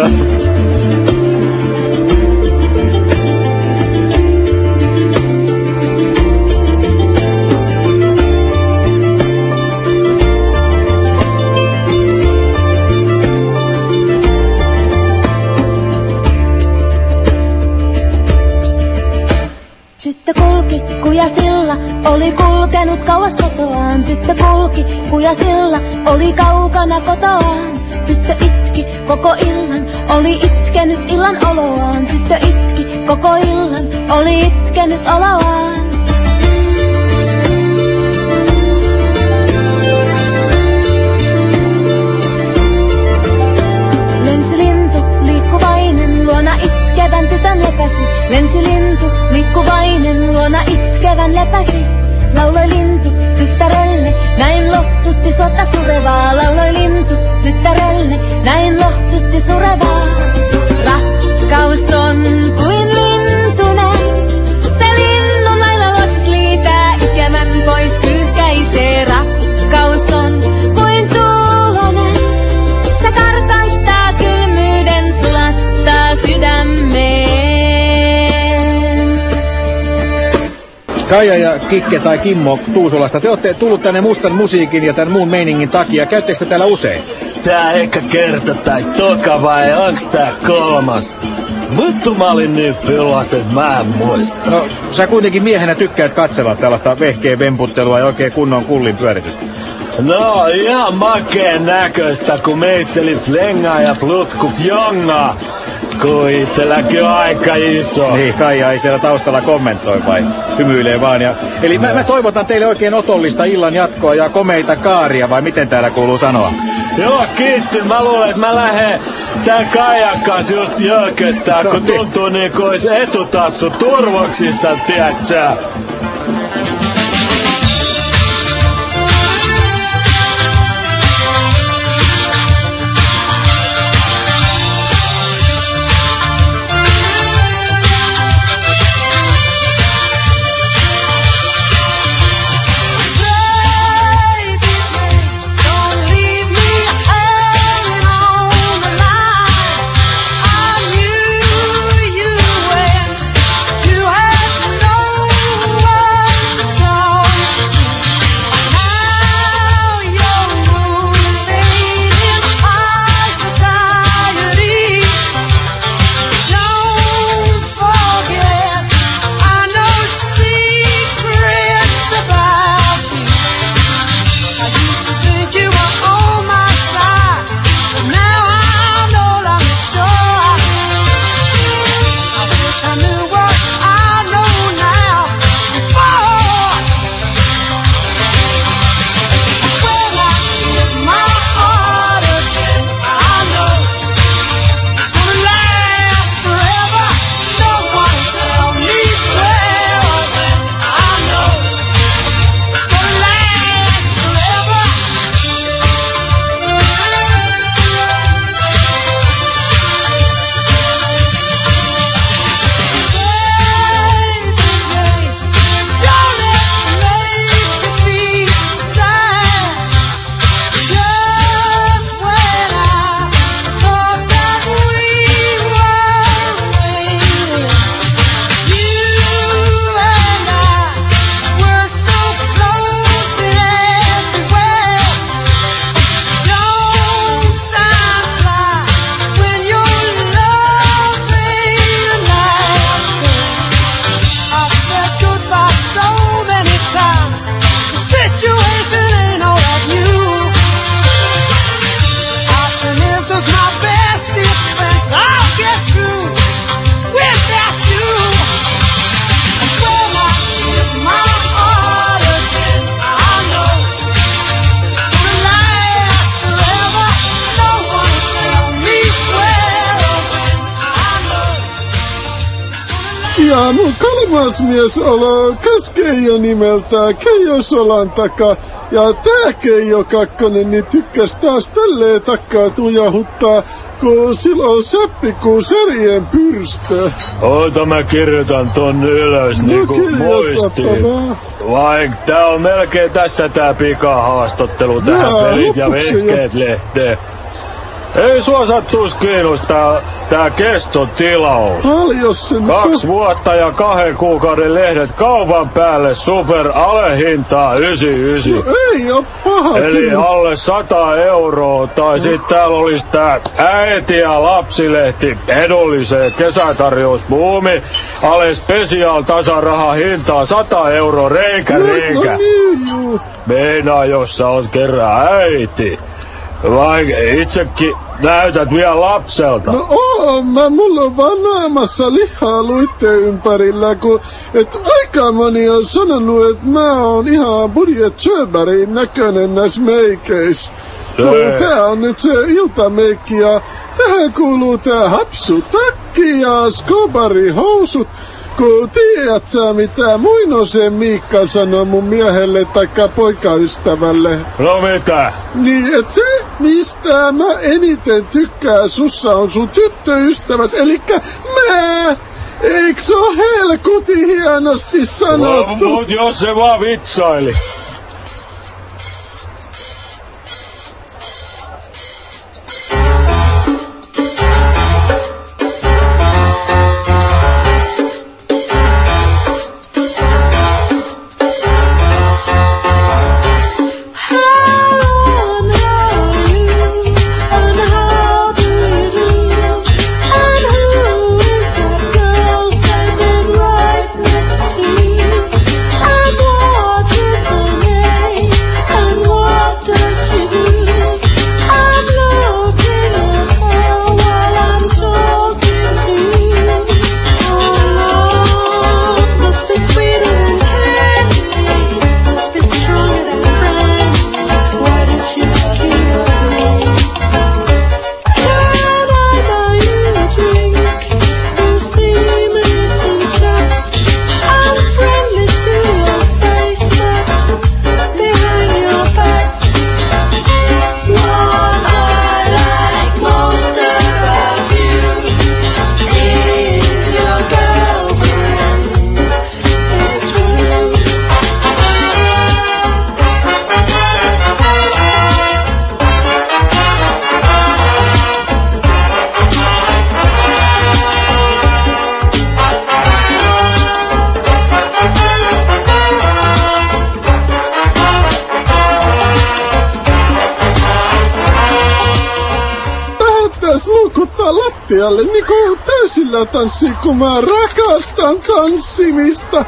Oli kulkenut kauas kotoaan. Tyttö kulki kujasilla, oli kaukana kotoaan. Tyttö itki koko illan, oli itkenyt illan oloaan. Tyttö itki koko illan, oli itkenyt oloaan. Itkevän tytön lepäsi. Lensi lintu, liikkuvainen, luona itkevän lepäsi. Lauloi lintu tyttärelle, näin lohtutti sota surevaa. Lauloi lintu tyttärelle, näin lohtutti surevaa. Rakkaus on kuin lintunen, se linnun lailla luokses liitää ikävän pois pyyhkäisee. Rakkaus on kuin Kaija ja Kikke tai Kimmo Tuusulasta, te olette tullut tänne mustan musiikin ja tämän muun meiningin takia. Käyttekö te täällä usein? Tää ehkä kerta tai toka vai onks tää kolmas? Vittu mä olin niin fyllas, et mä en muista. No, sä kuitenkin miehenä tykkäät katsella tällaista vehkeen vemputtelua ja oikein kunnon kullin pyöritystä. No ihan makeen näköistä, kun meisseli flengaa ja flutkut jongaa. Kun itselläkin on aika iso. Niin, Kaija ei siellä taustalla kommentoi vai hymyilee vaan. Ja... Eli mä, mä toivotan teille oikein otollista illan jatkoa ja komeita kaaria, vai miten täällä kuuluu sanoa? Joo, kiitti. Mä luulen, että mä lähden tän Kaijan kanssa just jököttää, kun tuntuu niin kuin olisi etutassu turvoksissa, tiedätkö? Nimeltään Keijo Solantaka. Ja tää Keijo Kakkonen niin tykkäs taas tälleen takkaa tujahuttaa, kun sillä on säppi kuin särjen pyrstö. Oota mä kirjoitan ton ylös No niinku muistiin. Vaik tää on melkein tässä tää pikahaastattelu tähän Jaa, pelit ja vehkeet lehteen. Ei sua sattuis kiinnostaa tää kestotilaus. Paljon se Kaksi vuotta ja kahden kuukauden lehdet kaupan päälle super alehintaa 99. Ei oo paha Eli kyllä. alle 100 euroa, tai sit täällä olisi tää äiti- ja lapsilehti edulliseen kesätarjousbuumi. Ale special tasaraha hintaa 100 euroa reikä No, reikä. no niin, juu. Meinaa, jos sä oot kerran äiti. Vai itsekin näytät vielä lapselta. No oon mä, mulla on vaan naamassa lihaa luitten ympärillä, kun et aika moni on sanonut, että mä oon ihan budjet Sjöbergin näköinen näissä meikeis. No, tää on nyt se iltameikki ja tähän kuuluu tää hapsu takki ja skobari housut. Kun tiedät sä mitä Muinosen Miikka sanoi mun miehelle taikka poikaystävälle? No mitä? Niin, et se, mistä mä eniten tykkään sussa on sun tyttöystäväs, elikkä mä! Eikö se oo helkuti hienosti sanottu? Mut jos se vaan vitsaili. Lattialle niinku täysillä tanssii, kun mä rakastan tanssimista.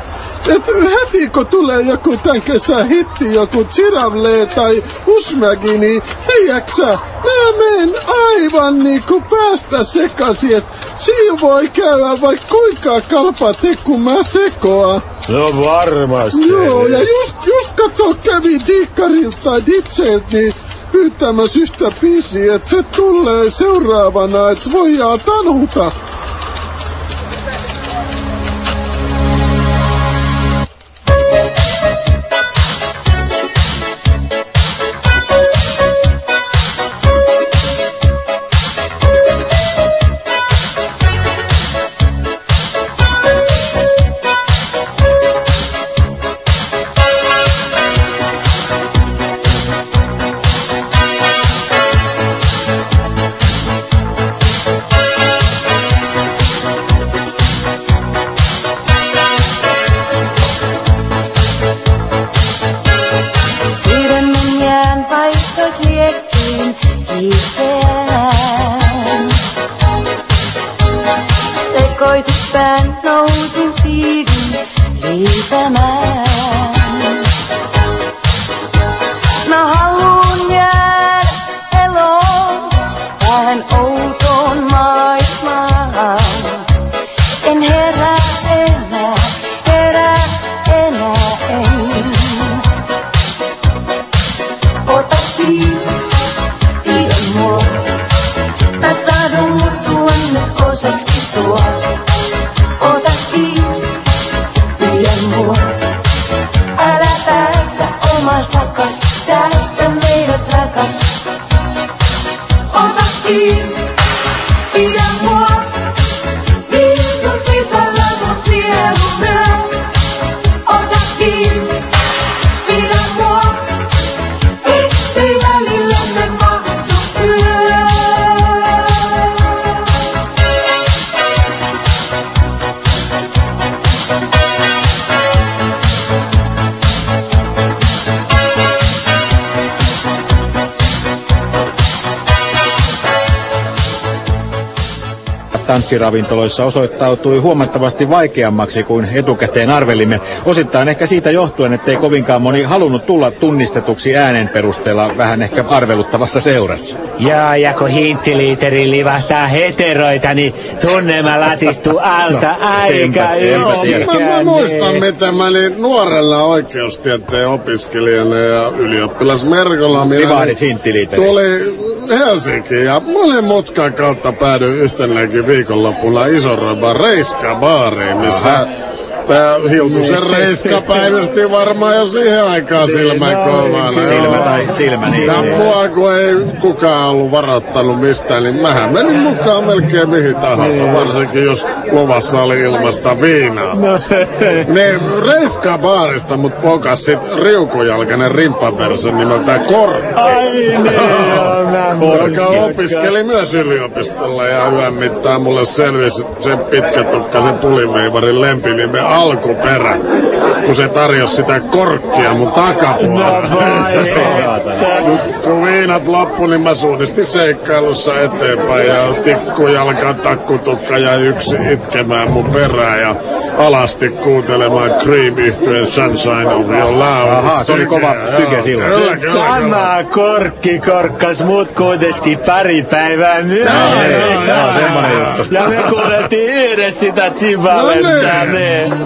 Et heti kun tulee joku tän kesän hitti, joku Chiravlee tai Usmäki, niin tiiäksä, mä menen aivan niinku päästä sekaisin, et siinä voi käydä vaikka kuinka kalpate, kun mä sekoan. No varmasti. Joo, ja just, just kato kävi diikkarilta tai ditseiltä, niin pyytämässä yhtä biisiä, että se tulee seuraavana, että voidaan tanuta. Tanssiravintoloissa osoittautui huomattavasti vaikeammaksi kuin etukäteen arvelimme. Osittain ehkä siitä johtuen, ettei kovinkaan moni halunnut tulla tunnistetuksi äänen perusteella vähän ehkä arveluttavassa seurassa. Joo, ja kun hinttiliiteri livahtaa heteroita, niin tunnelma latistuu <laughs> alta no, aika Mä, mä muistan, miten mä olin nuorella oikeustieteen opiskelijana ja ylioppilas Merkola. Hinttiliiteri. Tuli Helsinkiin ja mä olin mutkan kautta päädyin yhtenäkin con la pula iso, barreiska barre, me sa, Tää Hiltusen Reiska päivysti varmaan jo siihen aikaan silmän kovana. Silmä tai silmä, niin. Ja mua kun ei kukaan ollut varoittanut mistään, niin mähän menin mukaan melkein mihin tahansa, varsinkin jos luvassa oli ilmasta viinaa. Ne Reiska baarista mut pokas sit riukujalkainen rimppaperse nimeltään Korkki. Ai niin, <laughs> Joka opiskeli myös yliopistolla ja yön mittaan mulle selvisi sen pitkätukkaisen puliveivarin lempinimen alkuperä, kun se tarjosi sitä korkkia mun takapuolella. Nyt kun viinat loppu, niin mä suunnistin seikkailussa eteenpäin ja tikkujalka, takkutukka ja yksi itkemään mun perään ja alasti kuuntelemaan Cream yhtyeen Sunshine of Your Love. Ahaa, se oli kova styke silloin. Kyllä, kyllä, kyllä. Sama korkki korkkas mut kuitenkin pari päivää myöhemmin. Ja me kuunneltiin yhdessä sitä No Timbalentaa. niin.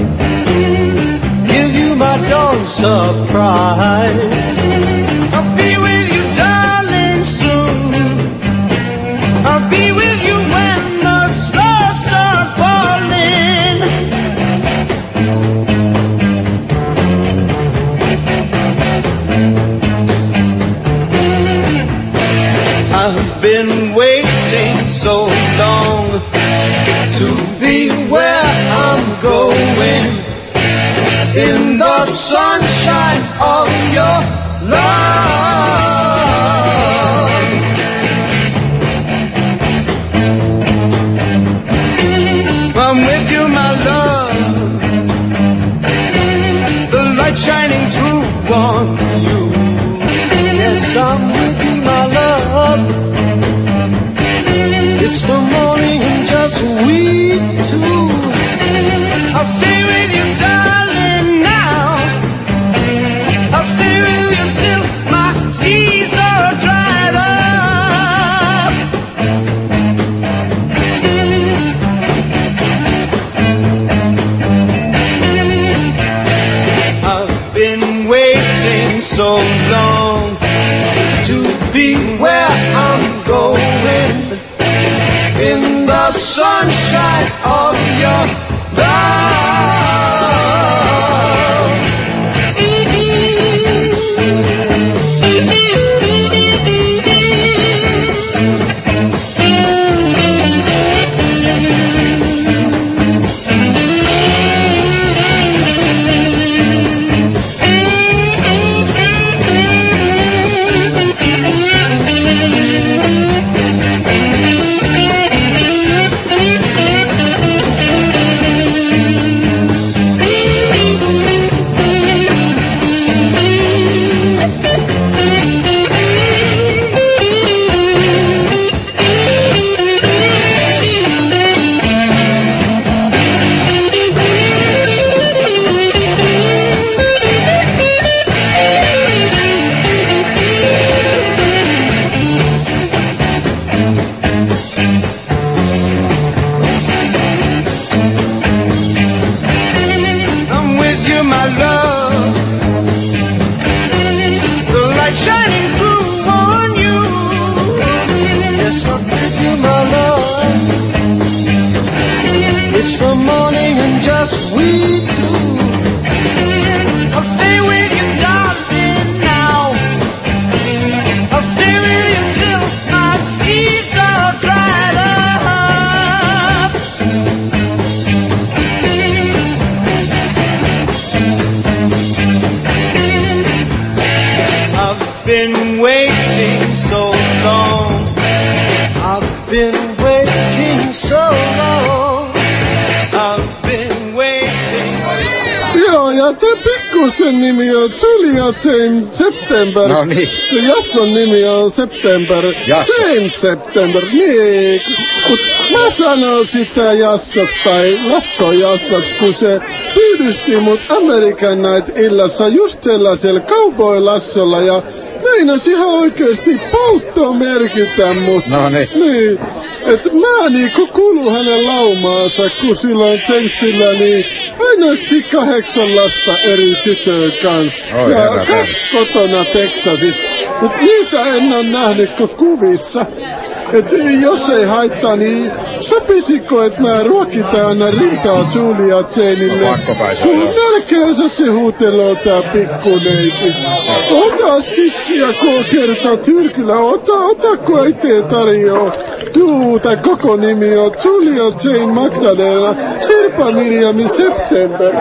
surprise. On Julia James September. No niin. Ja Jasson nimi on September. Jasso. James September, niin. Mut mä sanon sitä Jassoks tai Lasso Jassoks, kun se pyydysti mut American Night illassa just sellaisella cowboy-lassolla ja meinas ihan oikeesti polttomerkitä mut. No niin. Niin. Et mä niinku kuulu hänen laumaansa, kun silloin Jamesillä niin ainoasti kahdeksan lasta eri tytön kanssa. Oi ja kaksi kotona Texasissa. Mut niitä en oo nähnyt kuin kuvissa. Et jos ei haittaa, niin sopisiko, että mä ruokitaan rintaa Julia Janeille? No Kun se huuteloo tää pikkuneiti. Ota stissiä, kun kertaa tyrkylä. Ota, ota, kun ei tee tarjoa. Juu, tän koko nimi on Julia Jane Magdalena Sirpa Mirjami September.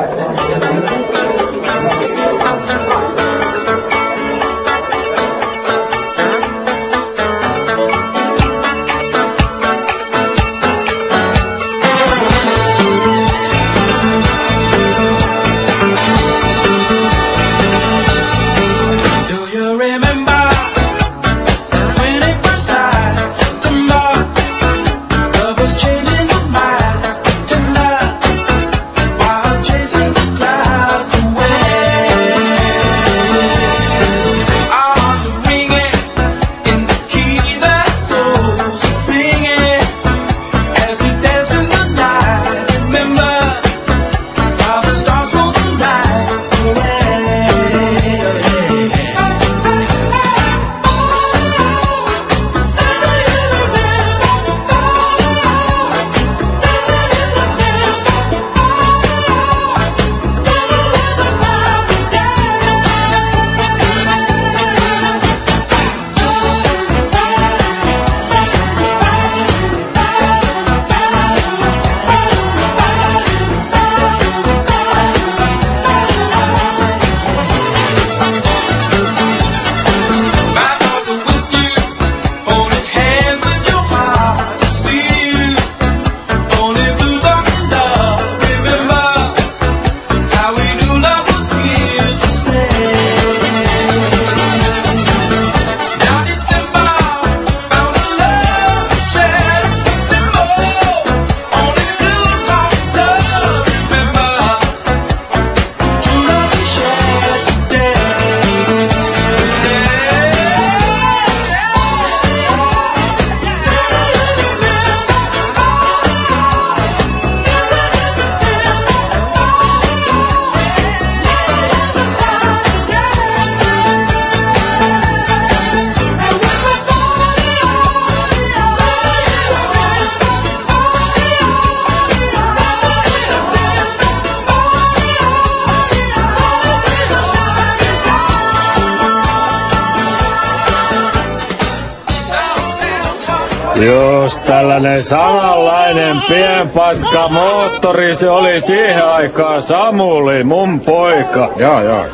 Just tällainen samanlainen pienpaska moottori, se oli siihen aikaan Samuli, mun poika. Joo, joo.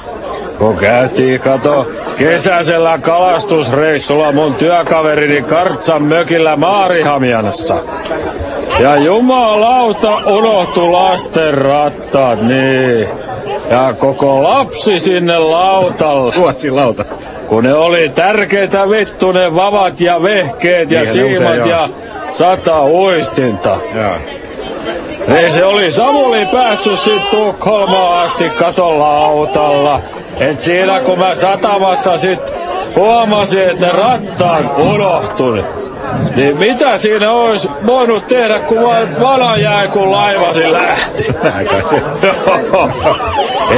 Kun käytiin, kato, kesäisellä kalastusreissulla mun työkaverini Kartsan mökillä Maarihamianassa. Ja jumalauta unohtu lasten rattaat, niin. Ja koko lapsi sinne lautalle. Ruotsin lauta. Kun ne oli tärkeitä vittu ne vavat ja vehkeet ja Niinhän usein siimat on. Sata uistinta. Joo. Niin se oli Samuli päässyt sit Tukholmaan asti katon lautalla. Et siinä kun mä satamassa sit huomasin, että ne rattaat unohtui. Niin mitä siinä olisi voinut tehdä, kun vaan vana jäi, kun laivasi lähti? <laughs>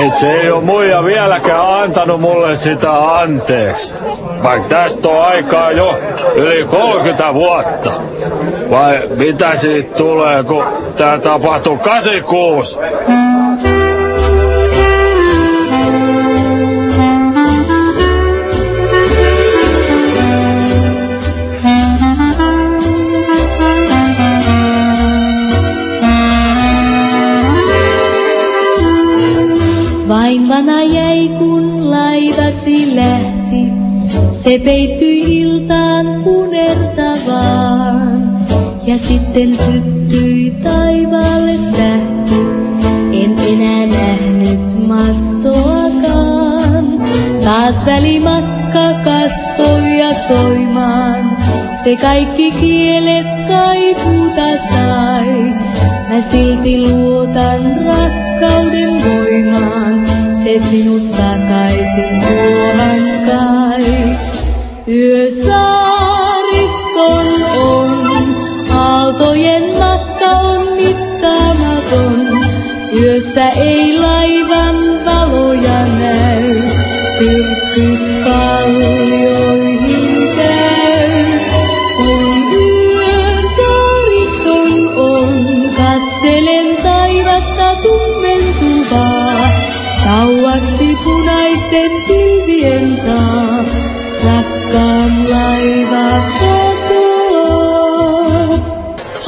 Et se ei oo muija vieläkään antanut mulle sitä anteeksi. Vaikka tästä on aikaa jo yli 30 vuotta. Vai mitä siitä tulee, kun tää tapahtui 86? Vain vana jäi kun laivasi lähti, se peittyi iltaan unertavaan. Ja sitten syttyi taivaalle tähti, en enää nähnyt mastoakaan. Taas välimatka kasvoi ja soimaan, se kaikki kielet kai puuta sai. Mä silti luotan rakkauden voimaan, se sinut takaisin tuohan kai. Yösaariston on, aaltojen matka on mittaamaton. Yössä ei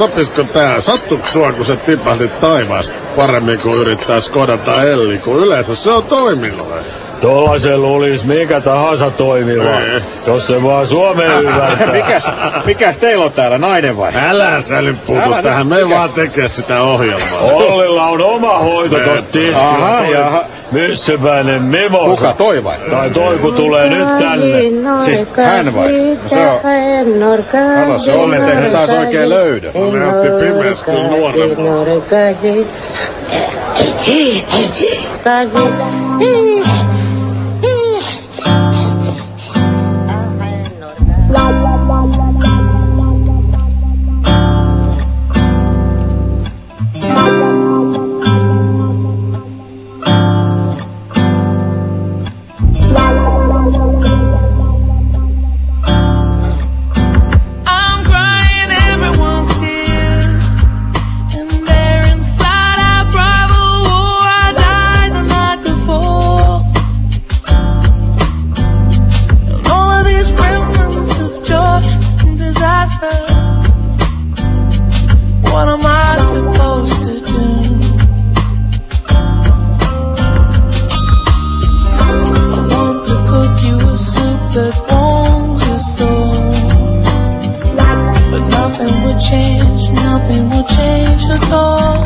Sopisiko tää? Sattuiko sua, kun sä tipahdit taivaasta paremmin kuin yrittää skodata Elli, kun yleensä se on toiminut? Tuollaisen luulis mikä tahansa toimiva, Niin. Jos se vaan suomen <laughs> ymmärtää. mikäs, mikäs teillä on täällä, nainen vai? Älä sä nyt puutu Älä nyt, tähän, me mikä? vaan tekee sitä ohjelmaa. Ollilla on oma hoito tosta tiskillä. Aha, jaha. Myssypäinen mimosa. Kuka, toi vai? Tai toi kun tulee nyt tänne. Siis hän vai? No se on... Kato, se Olli tehnyt taas oikein löydön. No ne otti pimeässä kyllä nuoremman. Change, nothing will change at all.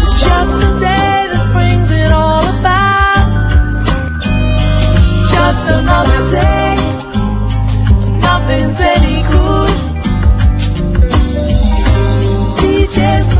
It's just a day that brings it all about. Just another day, nothing's any good. DJ's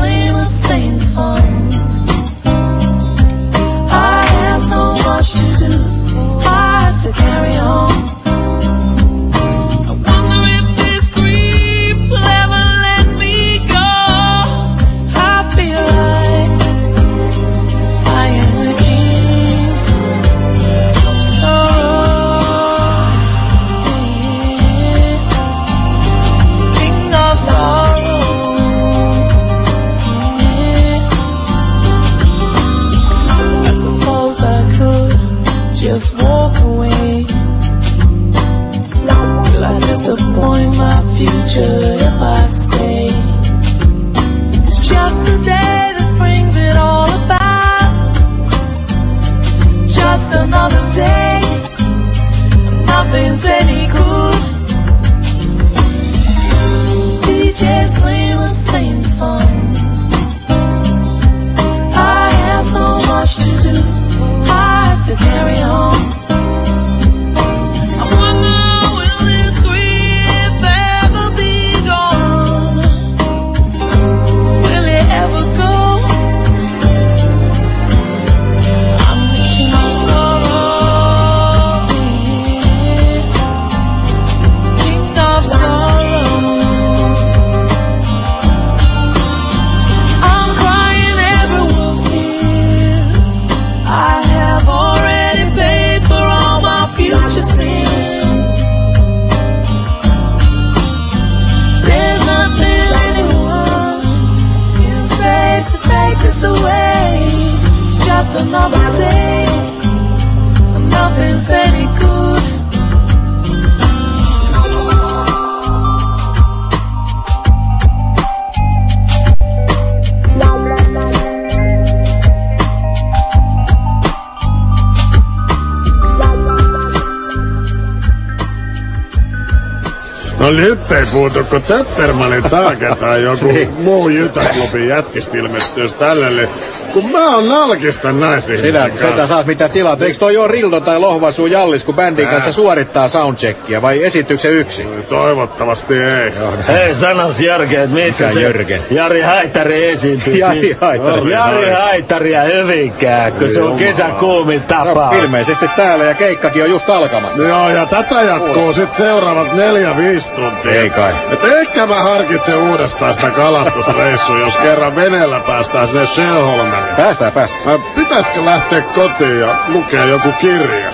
No nyt ei puutu, kun Töppermanin taake tai joku muu Jytäklubin jätkistä ilmestyisi tälle. Kun mä oon nalkista naisihmisen kanssa. sitä saat mitä tilat. Eikö toi ole Rildo tai Lohvasu Jallis, kun bändin Ää. kanssa suorittaa soundcheckia vai esityksen yksi? Toivottavasti ei. Hei, sanas Jörgen, että missä Mikä se Jörgen? Jari Haittari esiintyy. Jari siis- Haittari. Jari Haittari ja Hyvinkää, kun se on kesäkuumin tapaus. No, ilmeisesti täällä ja keikkakin on just alkamassa. Joo, ja tätä jatkuu sit seuraavat neljä, viisi tuntia. Ei kai. Et ehkä mä harkitsen uudestaan sitä kalastusreissua, jos kerran veneellä päästään sinne Shellholmelle. Päästään, päästään. Mä pitäisikö lähteä kotiin ja lukea joku kirja?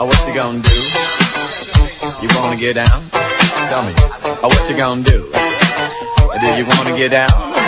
Oh, what you gonna do? You wanna get down? Tell me. Oh, what you gonna do? Do you wanna get down?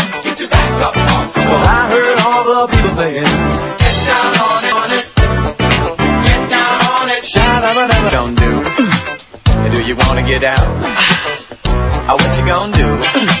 Cause. I heard all the people saying, Get down on it. On it. Get down on it. Sha-da-ba-da-ba. Don't do. Do you wanna get down? Oh, mm. ah, what you gonna do?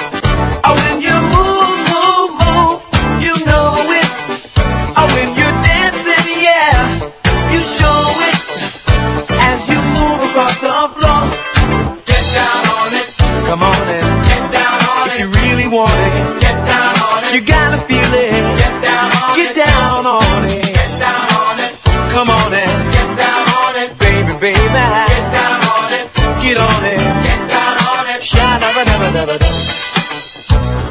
Feel it. Get down on Get it. down on it. Get down on it. Come on and Get down on it. baby, baby, Get down on it. get on it. Get down on it. Sha-da-ba-da-ba-da-ba-da.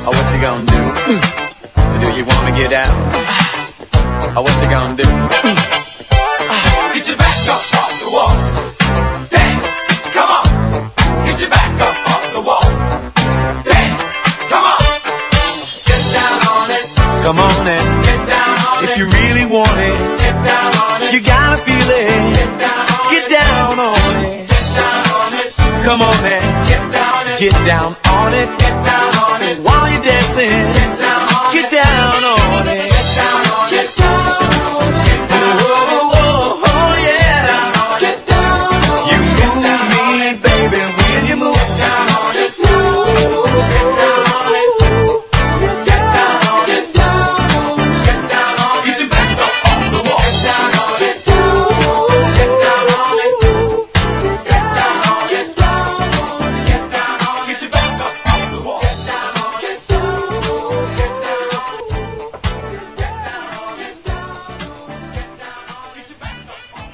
Oh, what you gonna do? Do you wanna get down? Oh, what you gonna do? Get down